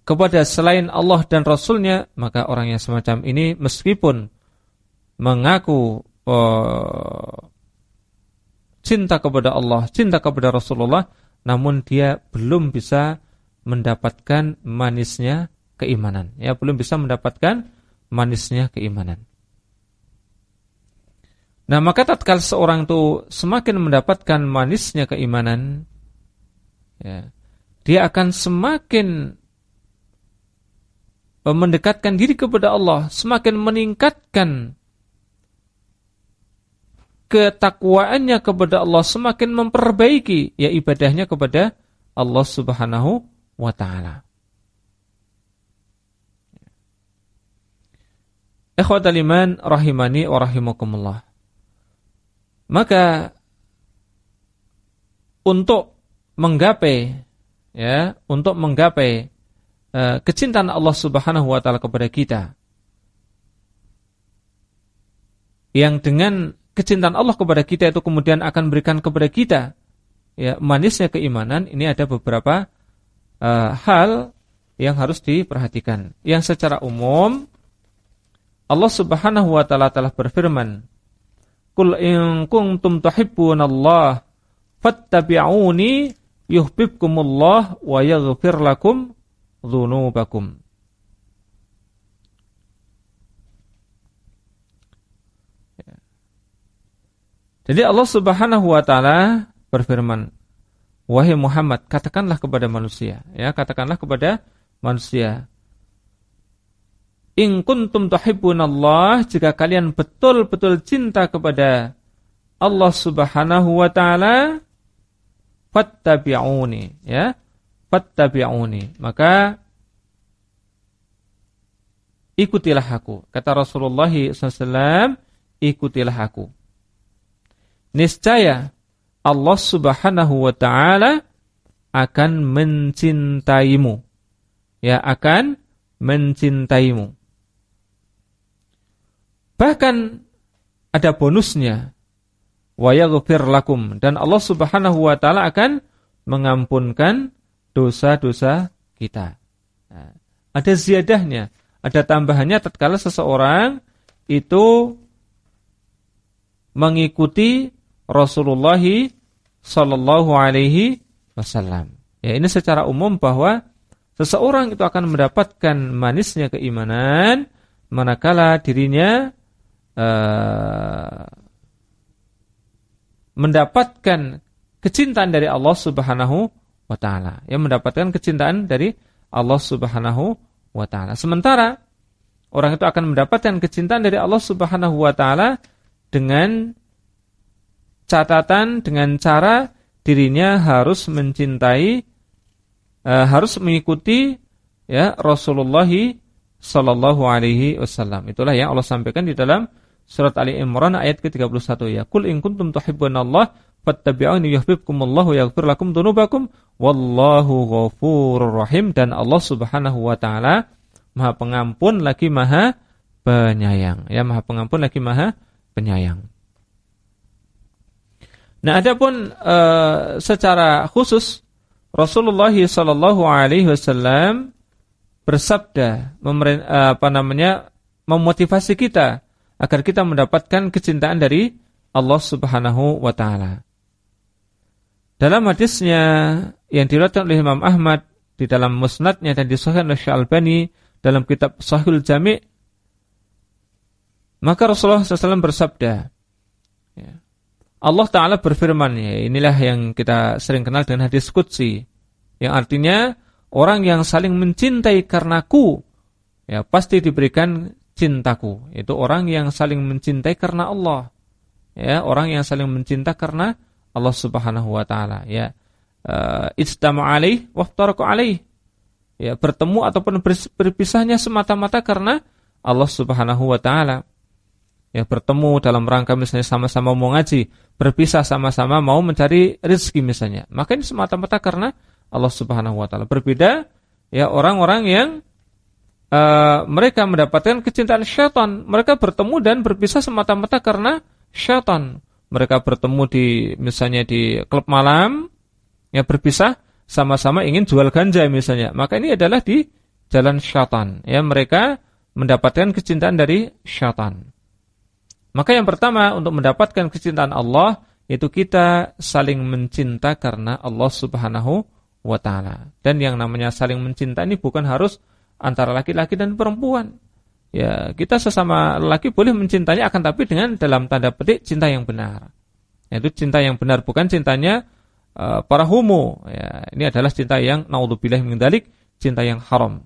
kepada selain Allah dan Rasulnya, maka orang yang semacam ini meskipun mengaku uh, cinta kepada Allah, cinta kepada Rasulullah, namun dia belum bisa mendapatkan manisnya keimanan. Ya, belum bisa mendapatkan manisnya keimanan. Nah maka tatkala seorang itu semakin mendapatkan manisnya keimanan, ya, dia akan semakin mendekatkan diri kepada Allah, semakin meningkatkan ketakwaannya kepada Allah, semakin memperbaiki ya ibadahnya kepada Allah Subhanahu wa taala. Ikhwatal iman rahimani wa rahimakumullah. Maka untuk menggapai ya, untuk menggapai uh, kecintaan Allah Subhanahu wa taala kepada kita. Yang dengan kecintaan Allah kepada kita itu kemudian akan berikan kepada kita ya manisnya keimanan ini ada beberapa uh, hal yang harus diperhatikan. Yang secara umum Allah Subhanahu wa taala telah berfirman, "Qul in kuntum tuhibbunallaha fattabi'uni yuhibbukumullah wa yaghfir lakum dzunubakum." Jadi Allah Subhanahu wa taala berfirman, "Wahai Muhammad, katakanlah kepada manusia, ya, katakanlah kepada manusia, In kuntum tuhibbunallah jika kalian betul-betul cinta kepada Allah Subhanahu wa taala fattabi'uni ya fattabi'uni maka ikutilah aku kata Rasulullah SAW ikutilah aku niscaya Allah Subhanahu wa taala akan mencintaimu. Ya, akan mencintaimu. Bahkan ada bonusnya. Wa yaghfir lakum dan Allah Subhanahu wa taala akan mengampunkan dosa-dosa kita. Nah, ada ziadahnya, ada tambahannya tatkala seseorang itu mengikuti Rasulullah Sallallahu Alaihi Wasallam. Ya ini secara umum bahwa seseorang itu akan mendapatkan manisnya keimanan manakala dirinya uh, mendapatkan kecintaan dari Allah Subhanahu wa taala. Yang mendapatkan kecintaan dari Allah Subhanahu wa taala. Sementara orang itu akan mendapatkan kecintaan dari Allah Subhanahu wa taala dengan catatan dengan cara dirinya harus mencintai uh, harus mengikuti ya Rasulullah sallallahu alaihi wasallam. Itulah yang Allah sampaikan di dalam surat Ali Imran ayat ke-31 ya. Qul in kuntum tuhibbunallaha fattabi'uni yuhibbukumullahu yaghfir lakum dzunubakum wallahu ghafurur rahim dan Allah Subhanahu wa taala Maha Pengampun lagi Maha Penyayang. Ya, Maha Pengampun lagi Maha Penyayang. Nah, adapun uh, secara khusus Rasulullah Shallallahu Alaihi Wasallam bersabda, uh, apa namanya, memotivasi kita agar kita mendapatkan kecintaan dari Allah Subhanahu Wa Taala. Dalam hadisnya yang diriwayatkan oleh Imam Ahmad di dalam musnadnya dan disahihkan oleh Syalbani dalam kitab Sahihul Jami' maka Rasulullah SAW bersabda ya, Allah Ta'ala berfirman, ya, inilah yang kita sering kenal dengan hadis Qudsi. Yang artinya, orang yang saling mencintai karenaku, ya pasti diberikan cintaku. Itu orang yang saling mencintai karena Allah. Ya, orang yang saling mencinta karena Allah Subhanahu wa taala, ya. Uh, Ijtama alaih waftaraku alaih. Ya, bertemu ataupun berpisahnya semata-mata karena Allah Subhanahu wa taala ya bertemu dalam rangka misalnya sama-sama mau ngaji, berpisah sama-sama mau mencari rezeki misalnya. Maka ini semata-mata karena Allah Subhanahu wa taala. Berbeda ya orang-orang yang uh, mereka mendapatkan kecintaan syaitan. Mereka bertemu dan berpisah semata-mata karena syaitan. Mereka bertemu di misalnya di klub malam, ya berpisah sama-sama ingin jual ganja misalnya. Maka ini adalah di jalan syaitan. Ya mereka mendapatkan kecintaan dari syaitan. Maka yang pertama untuk mendapatkan kecintaan Allah itu kita saling mencinta karena Allah Subhanahu wa taala. Dan yang namanya saling mencinta ini bukan harus antara laki-laki dan perempuan. Ya, kita sesama laki boleh mencintanya akan tapi dengan dalam tanda petik cinta yang benar. Yaitu cinta yang benar bukan cintanya uh, para homo. Ya, ini adalah cinta yang naudzubillah min cinta yang haram.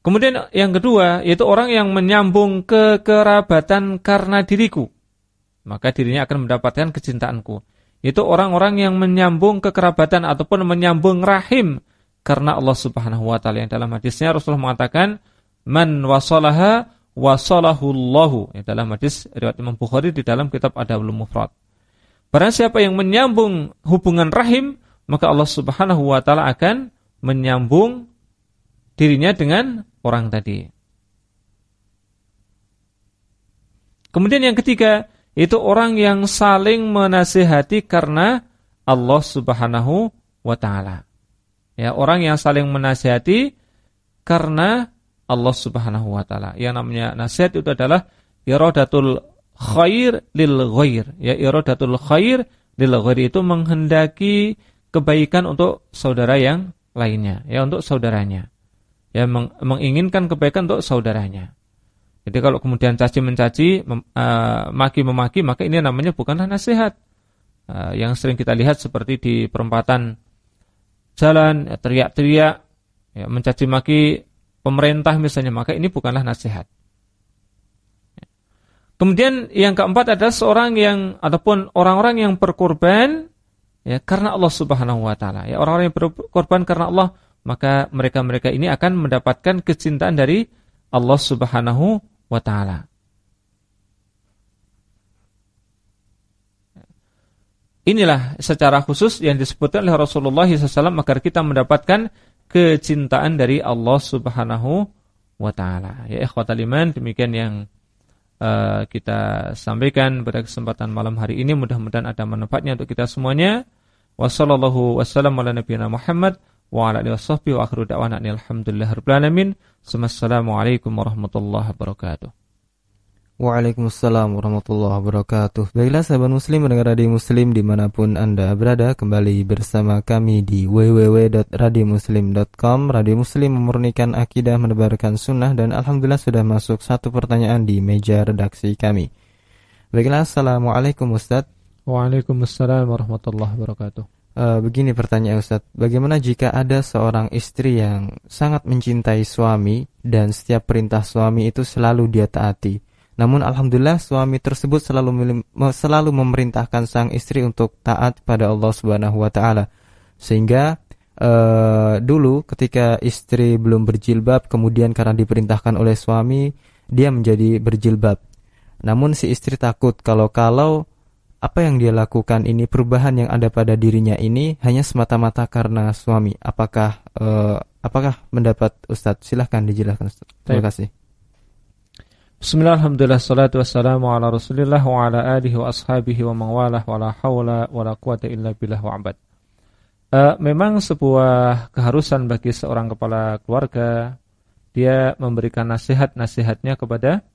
Kemudian yang kedua yaitu orang yang menyambung kekerabatan karena diriku. Maka dirinya akan mendapatkan kecintaanku. Itu orang-orang yang menyambung kekerabatan ataupun menyambung rahim karena Allah Subhanahu wa taala. Yang dalam hadisnya Rasulullah mengatakan man wasalaha wasalahullahu. Yang dalam hadis riwayat Imam Bukhari di dalam kitab Adabul Mufrad. Barang siapa yang menyambung hubungan rahim, maka Allah Subhanahu wa taala akan menyambung dirinya dengan orang tadi. Kemudian yang ketiga, itu orang yang saling menasihati karena Allah Subhanahu wa taala. Ya, orang yang saling menasihati karena Allah Subhanahu wa taala. Yang namanya nasihat itu adalah iradatul khair lil ghair. Ya, iradatul khair lil ghair itu menghendaki kebaikan untuk saudara yang lainnya, ya untuk saudaranya. Ya meng menginginkan kebaikan untuk saudaranya. Jadi kalau kemudian caci mencaci, uh, maki memaki, maka ini namanya bukanlah nasihat. Uh, yang sering kita lihat seperti di perempatan jalan, ya, teriak-teriak, ya, mencaci maki pemerintah misalnya, maka ini bukanlah nasihat. Kemudian yang keempat adalah seorang yang ataupun orang-orang yang berkorban ya karena Allah Subhanahu wa taala. Ya orang-orang yang berkorban karena Allah, maka mereka-mereka ini akan mendapatkan kecintaan dari Allah Subhanahu wa taala. Inilah secara khusus yang disebutkan oleh Rasulullah SAW agar kita mendapatkan kecintaan dari Allah Subhanahu wa taala. Ya ikhwatal iman, demikian yang uh, kita sampaikan pada kesempatan malam hari ini mudah-mudahan ada manfaatnya untuk kita semuanya. Wassalamualaikum warahmatullahi wabarakatuh. Waalaikumsalam warahmatullahi wabarakatuh. Baiklah sahabat muslim mendengar radio muslim di mana pun anda berada Kembali bersama kami di www.radiomuslim.com Radio muslim memurnikan akidah menebarkan sunnah Dan Alhamdulillah sudah masuk satu pertanyaan di meja redaksi kami. Baiklah Assalamualaikum Ustadz Waalaikumsalam warahmatullahi wabarakatuh. Uh, Begini pertanyaan Ustadz Bagaimana jika ada seorang istri yang sangat mencintai suami Dan setiap perintah suami itu selalu dia taati namun alhamdulillah suami tersebut selalu selalu memerintahkan sang istri untuk taat pada Allah Subhanahu wa taala. Sehingga uh, dulu ketika istri belum berjilbab kemudian karena diperintahkan oleh suami dia menjadi berjilbab. Namun si istri takut kalau-kalau apa yang dia lakukan ini perubahan yang ada pada dirinya ini hanya semata-mata karena suami. Apakah uh, apakah mendapat Ustadz? Silahkan dijelaskan Ustadz. Terima kasih. Bismillah, alhamdulillah, salatu wassalamu ala rasulillah wa ala alihi wa ashabihi wa mawalah wa la hawla wa la quwata illa billah wa abad. Uh, memang sebuah keharusan bagi seorang kepala keluarga dia memberikan nasihat-nasihatnya kepada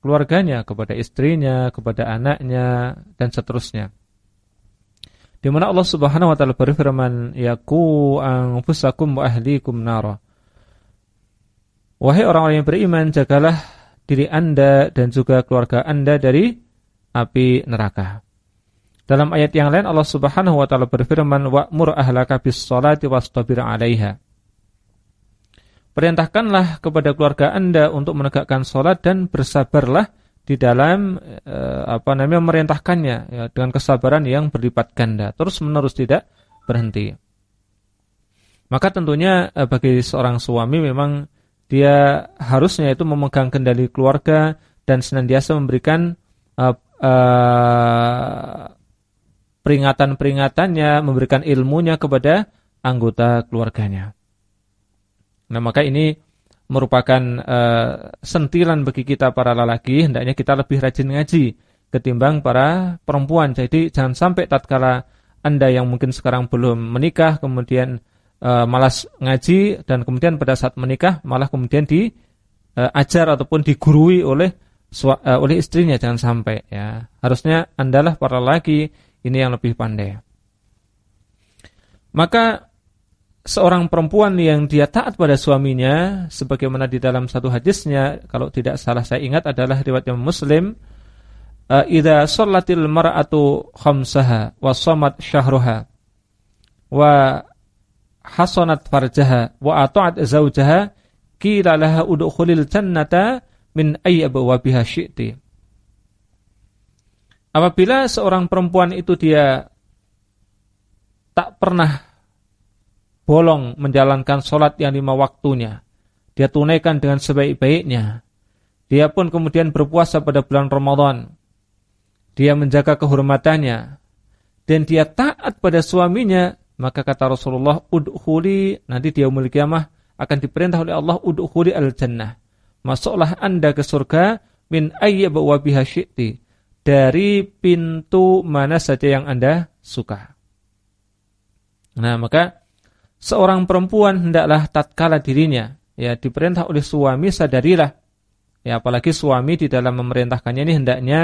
keluarganya, kepada istrinya, kepada anaknya dan seterusnya. Di mana Allah Subhanahu wa taala berfirman, "Yaqu anfusakum wa ahlikum nara." Wahai orang-orang yang beriman, jagalah diri anda dan juga keluarga anda dari api neraka. Dalam ayat yang lain Allah Subhanahu wa taala berfirman wa'mur ahlaka bis salati wastabir 'alaiha. Perintahkanlah kepada keluarga Anda untuk menegakkan salat dan bersabarlah di dalam eh, apa namanya merintahkannya ya, dengan kesabaran yang berlipat ganda, terus menerus tidak berhenti. Maka tentunya eh, bagi seorang suami memang dia harusnya itu memegang kendali keluarga dan senantiasa memberikan uh, uh, peringatan-peringatannya, memberikan ilmunya kepada anggota keluarganya. Nah, maka ini merupakan uh, sentilan bagi kita para lelaki, hendaknya kita lebih rajin ngaji ketimbang para perempuan. Jadi jangan sampai tatkala Anda yang mungkin sekarang belum menikah kemudian uh, malas ngaji dan kemudian pada saat menikah malah kemudian diajar uh, ataupun digurui oleh uh, oleh istrinya jangan sampai ya. Harusnya andalah para laki ini yang lebih pandai. Maka seorang perempuan yang dia taat pada suaminya sebagaimana di dalam satu hadisnya kalau tidak salah saya ingat adalah riwayat Muslim idza shallatil mar'atu khamsaha wa shamat syahruha wa hasanat farjaha wa ata'at zawjaha qila laha udkhulil jannata min ayyi abwabiha syi'ti. Apabila seorang perempuan itu dia tak pernah bolong menjalankan sholat yang lima waktunya, dia tunaikan dengan sebaik-baiknya, dia pun kemudian berpuasa pada bulan Ramadan, dia menjaga kehormatannya, dan dia taat pada suaminya, maka kata Rasulullah, udhuli, nanti dia memiliki kiamah akan diperintah oleh Allah, udhuli al-jannah. Masuklah anda ke surga, min ayyaba wa biha syi'ti. Dari pintu mana saja yang anda suka. Nah, maka seorang perempuan hendaklah tatkala dirinya ya diperintah oleh suami sadarilah ya apalagi suami di dalam memerintahkannya ini hendaknya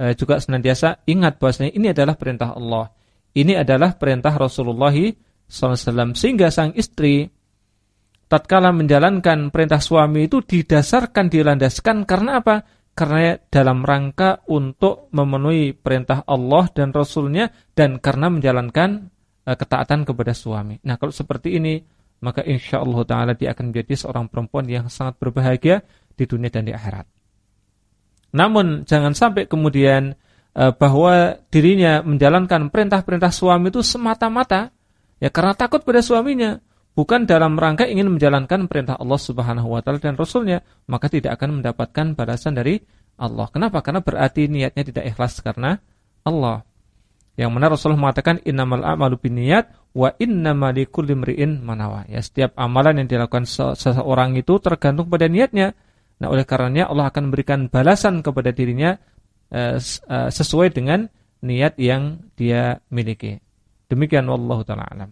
eh, juga senantiasa ingat bahwasanya ini adalah perintah Allah. Ini adalah perintah Rasulullah SAW. Sehingga sang istri tatkala menjalankan perintah suami itu didasarkan dilandaskan karena apa? Karena dalam rangka untuk memenuhi perintah Allah dan Rasulnya dan karena menjalankan uh, ketaatan kepada suami. Nah kalau seperti ini maka insya Allah Taala dia akan menjadi seorang perempuan yang sangat berbahagia di dunia dan di akhirat. Namun jangan sampai kemudian bahwa dirinya menjalankan perintah-perintah suami itu semata-mata ya karena takut pada suaminya, bukan dalam rangka ingin menjalankan perintah Allah Subhanahu wa taala dan rasulnya, maka tidak akan mendapatkan balasan dari Allah. Kenapa? Karena berarti niatnya tidak ikhlas karena Allah. Yang mana Rasulullah mengatakan innamal a'malu binniyat wa innamal likulli imri'in manawa. Ya, setiap amalan yang dilakukan seseorang itu tergantung pada niatnya. Nah, oleh karenanya Allah akan memberikan balasan kepada dirinya uh, uh, sesuai dengan niat yang dia miliki. Demikian wallahu taala alam.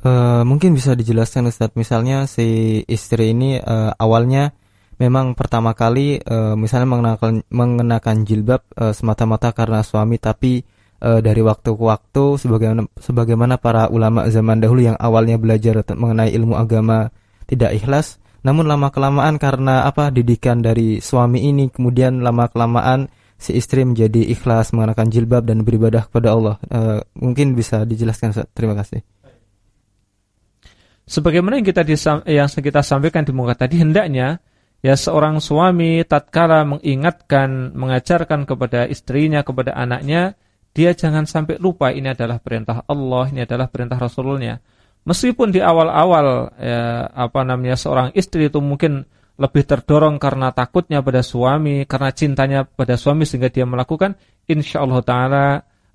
Uh, mungkin bisa dijelaskan Ustaz, misalnya si istri ini uh, awalnya memang pertama kali uh, misalnya mengenakan mengenakan jilbab uh, semata-mata karena suami tapi uh, dari waktu ke waktu sebagaimana sebagaimana para ulama zaman dahulu yang awalnya belajar mengenai ilmu agama tidak ikhlas namun lama kelamaan karena apa didikan dari suami ini kemudian lama kelamaan si istri menjadi ikhlas mengenakan jilbab dan beribadah kepada Allah. Uh, mungkin bisa dijelaskan Terima kasih. Sebagaimana yang kita yang kita sampaikan di muka tadi hendaknya ya seorang suami tatkala mengingatkan, mengajarkan kepada istrinya, kepada anaknya, dia jangan sampai lupa ini adalah perintah Allah, ini adalah perintah Rasululnya. Meskipun di awal-awal ya, apa namanya seorang istri itu mungkin lebih terdorong karena takutnya pada suami, karena cintanya pada suami sehingga dia melakukan, insya Allah Taala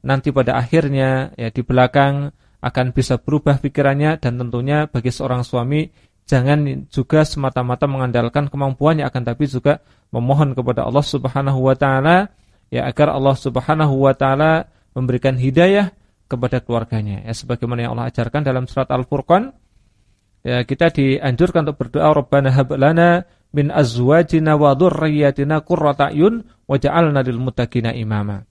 nanti pada akhirnya ya di belakang akan bisa berubah pikirannya dan tentunya bagi seorang suami jangan juga semata-mata mengandalkan kemampuannya akan tapi juga memohon kepada Allah Subhanahu wa taala ya agar Allah Subhanahu wa taala memberikan hidayah kepada keluarganya. Ya sebagaimana yang Allah ajarkan dalam surat Al-Furqan, ya kita dianjurkan untuk berdoa Rabbana hab lana min azwajina wa dhurriyyatina qurrata ayun waj'alna lil muttaqina imama.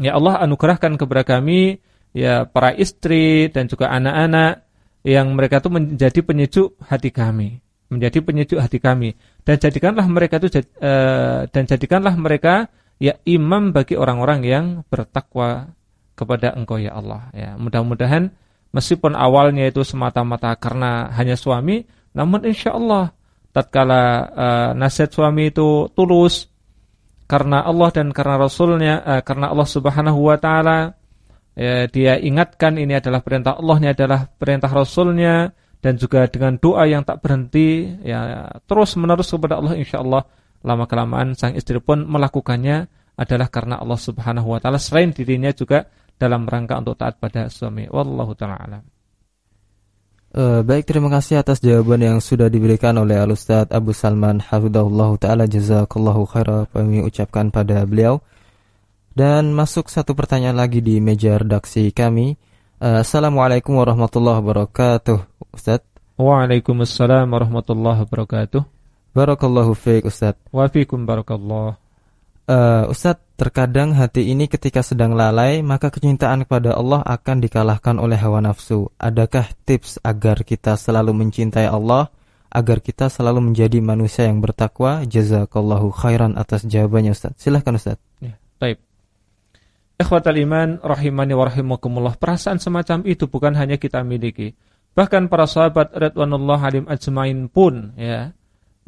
Ya Allah anugerahkan kepada kami ya para istri dan juga anak-anak yang mereka itu menjadi penyejuk hati kami, menjadi penyejuk hati kami dan jadikanlah mereka itu uh, dan jadikanlah mereka ya imam bagi orang-orang yang bertakwa kepada Engkau ya Allah. Ya, mudah-mudahan meskipun awalnya itu semata-mata karena hanya suami, namun insya Allah tatkala uh, nasihat suami itu tulus karena Allah dan karena Rasulnya, uh, karena Allah Subhanahu Wa Taala, ya, dia ingatkan ini adalah perintah Allah, ini adalah perintah Rasulnya, dan juga dengan doa yang tak berhenti, ya terus menerus kepada Allah, insya Allah lama kelamaan sang istri pun melakukannya adalah karena Allah Subhanahu Wa Taala. Selain dirinya juga dalam rangka untuk taat pada suami. Wallahu taala alam. Uh, baik, terima kasih atas jawaban yang sudah diberikan oleh Al Ustaz Abu Salman Hafidahullah Ta'ala. Jazakallahu khairah Kami ucapkan pada beliau. Dan masuk satu pertanyaan lagi di meja redaksi kami. Uh, Assalamualaikum warahmatullahi wabarakatuh Ustaz Waalaikumsalam warahmatullahi wabarakatuh. Barakallahu fiik Ustaz Wa fiikum barakallah uh, Ustadz, terkadang hati ini ketika sedang lalai, maka kecintaan kepada Allah akan dikalahkan oleh hawa nafsu. Adakah tips agar kita selalu mencintai Allah, agar kita selalu menjadi manusia yang bertakwa? Jazakallahu khairan atas jawabannya Ustadz. Silahkan Ustadz. Ya, baik. Ikhwatal iman rahimani wa rahimakumullah. Perasaan semacam itu bukan hanya kita miliki. Bahkan para sahabat radwanullah alim ajmain pun ya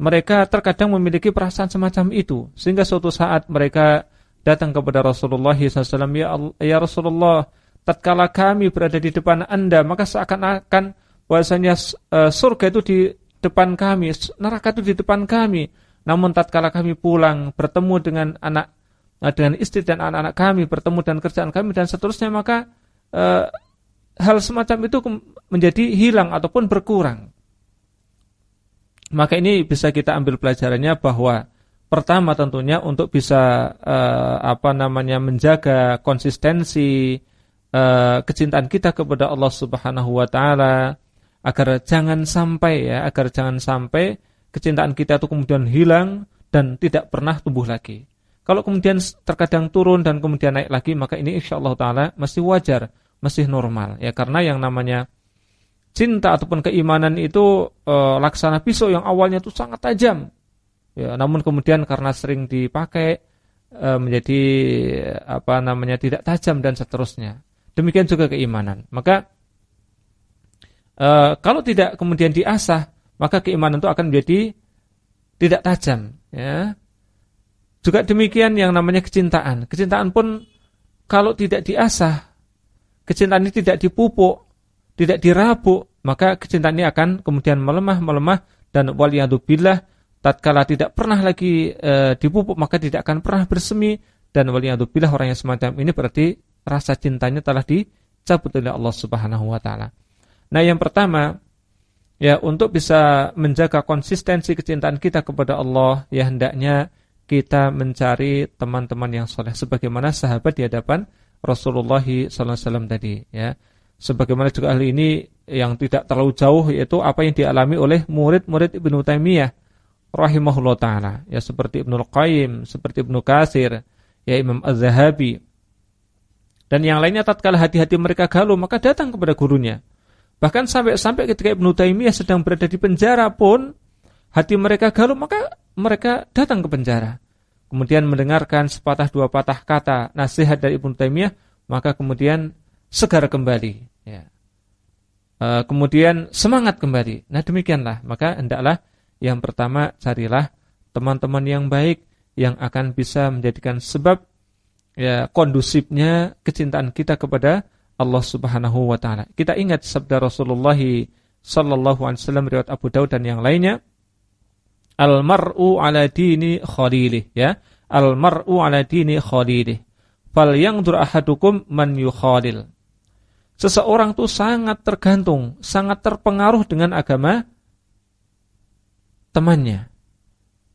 mereka terkadang memiliki perasaan semacam itu sehingga suatu saat mereka datang kepada Rasulullah SAW ya, ya Rasulullah tatkala kami berada di depan anda maka seakan-akan bahwasanya uh, surga itu di depan kami neraka itu di depan kami Namun tatkala kami pulang bertemu dengan anak eh, dengan istri dan anak-anak kami, bertemu dengan kerjaan kami dan seterusnya maka uh, hal semacam itu menjadi hilang ataupun berkurang. Maka ini bisa kita ambil pelajarannya bahwa pertama tentunya untuk bisa uh, apa namanya menjaga konsistensi uh, kecintaan kita kepada Allah Subhanahu wa taala agar jangan sampai ya, agar jangan sampai kecintaan kita itu kemudian hilang dan tidak pernah tumbuh lagi. Kalau kemudian terkadang turun dan kemudian naik lagi, maka ini insya Allah taala masih wajar, masih normal ya karena yang namanya cinta ataupun keimanan itu e, laksana pisau yang awalnya itu sangat tajam. Ya, namun kemudian karena sering dipakai e, menjadi apa namanya tidak tajam dan seterusnya. Demikian juga keimanan. Maka e, kalau tidak kemudian diasah, maka keimanan itu akan menjadi tidak tajam. Ya. Juga demikian yang namanya kecintaan. Kecintaan pun kalau tidak diasah, kecintaan ini tidak dipupuk, tidak dirabuk, maka kecintaan ini akan kemudian melemah, melemah dan waliyadzubillah tatkala tidak pernah lagi e, dipupuk maka tidak akan pernah bersemi dan waliyadzubillah orang yang semacam ini berarti rasa cintanya telah dicabut oleh Allah Subhanahu wa taala. Nah, yang pertama ya untuk bisa menjaga konsistensi kecintaan kita kepada Allah ya hendaknya kita mencari teman-teman yang soleh sebagaimana sahabat di hadapan Rasulullah SAW tadi ya sebagaimana juga hal ini yang tidak terlalu jauh yaitu apa yang dialami oleh murid-murid Ibnu Taimiyah rahimahullah taala ya seperti Ibnu Qayyim, seperti Ibnu Kasir, ya Imam Az-Zahabi. Dan yang lainnya tatkala hati-hati mereka galau maka datang kepada gurunya. Bahkan sampai-sampai ketika Ibnu Taimiyah sedang berada di penjara pun hati mereka galau maka mereka datang ke penjara. Kemudian mendengarkan sepatah dua patah kata nasihat dari Ibnu Taimiyah, maka kemudian segar kembali ya. E, kemudian semangat kembali. Nah demikianlah, maka hendaklah yang pertama carilah teman-teman yang baik yang akan bisa menjadikan sebab ya kondusifnya kecintaan kita kepada Allah Subhanahu wa taala. Kita ingat sabda Rasulullah sallallahu alaihi wasallam riwayat Abu Daud dan yang lainnya. Al mar'u ala dini khalilih ya. Al mar'u ala dini khalilih. Fal yanzur ahadukum man yukhalil. Seseorang itu sangat tergantung, sangat terpengaruh dengan agama temannya.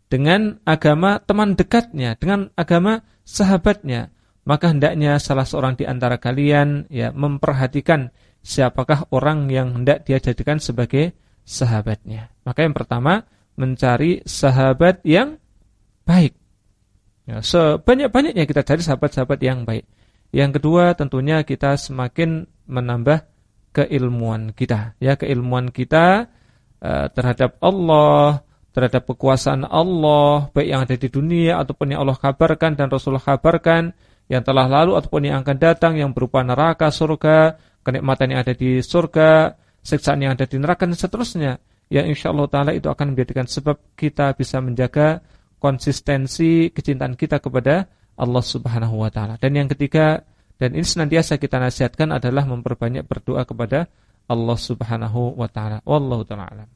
Dengan agama teman dekatnya, dengan agama sahabatnya. Maka hendaknya salah seorang di antara kalian ya memperhatikan siapakah orang yang hendak dia jadikan sebagai sahabatnya. Maka yang pertama mencari sahabat yang baik. Ya, sebanyak-banyaknya kita cari sahabat-sahabat yang baik. Yang kedua tentunya kita semakin menambah keilmuan kita. Ya keilmuan kita uh, terhadap Allah terhadap kekuasaan Allah baik yang ada di dunia ataupun yang Allah kabarkan dan Rasulullah kabarkan yang telah lalu ataupun yang akan datang yang berupa neraka surga kenikmatan yang ada di surga siksaan yang ada di neraka dan seterusnya. Yang insya Allah taala itu akan menjadikan sebab kita bisa menjaga konsistensi kecintaan kita kepada Allah Subhanahu wa taala. Dan yang ketiga dan ini senantiasa kita nasihatkan adalah memperbanyak berdoa kepada Allah Subhanahu wa taala. Wallahu taala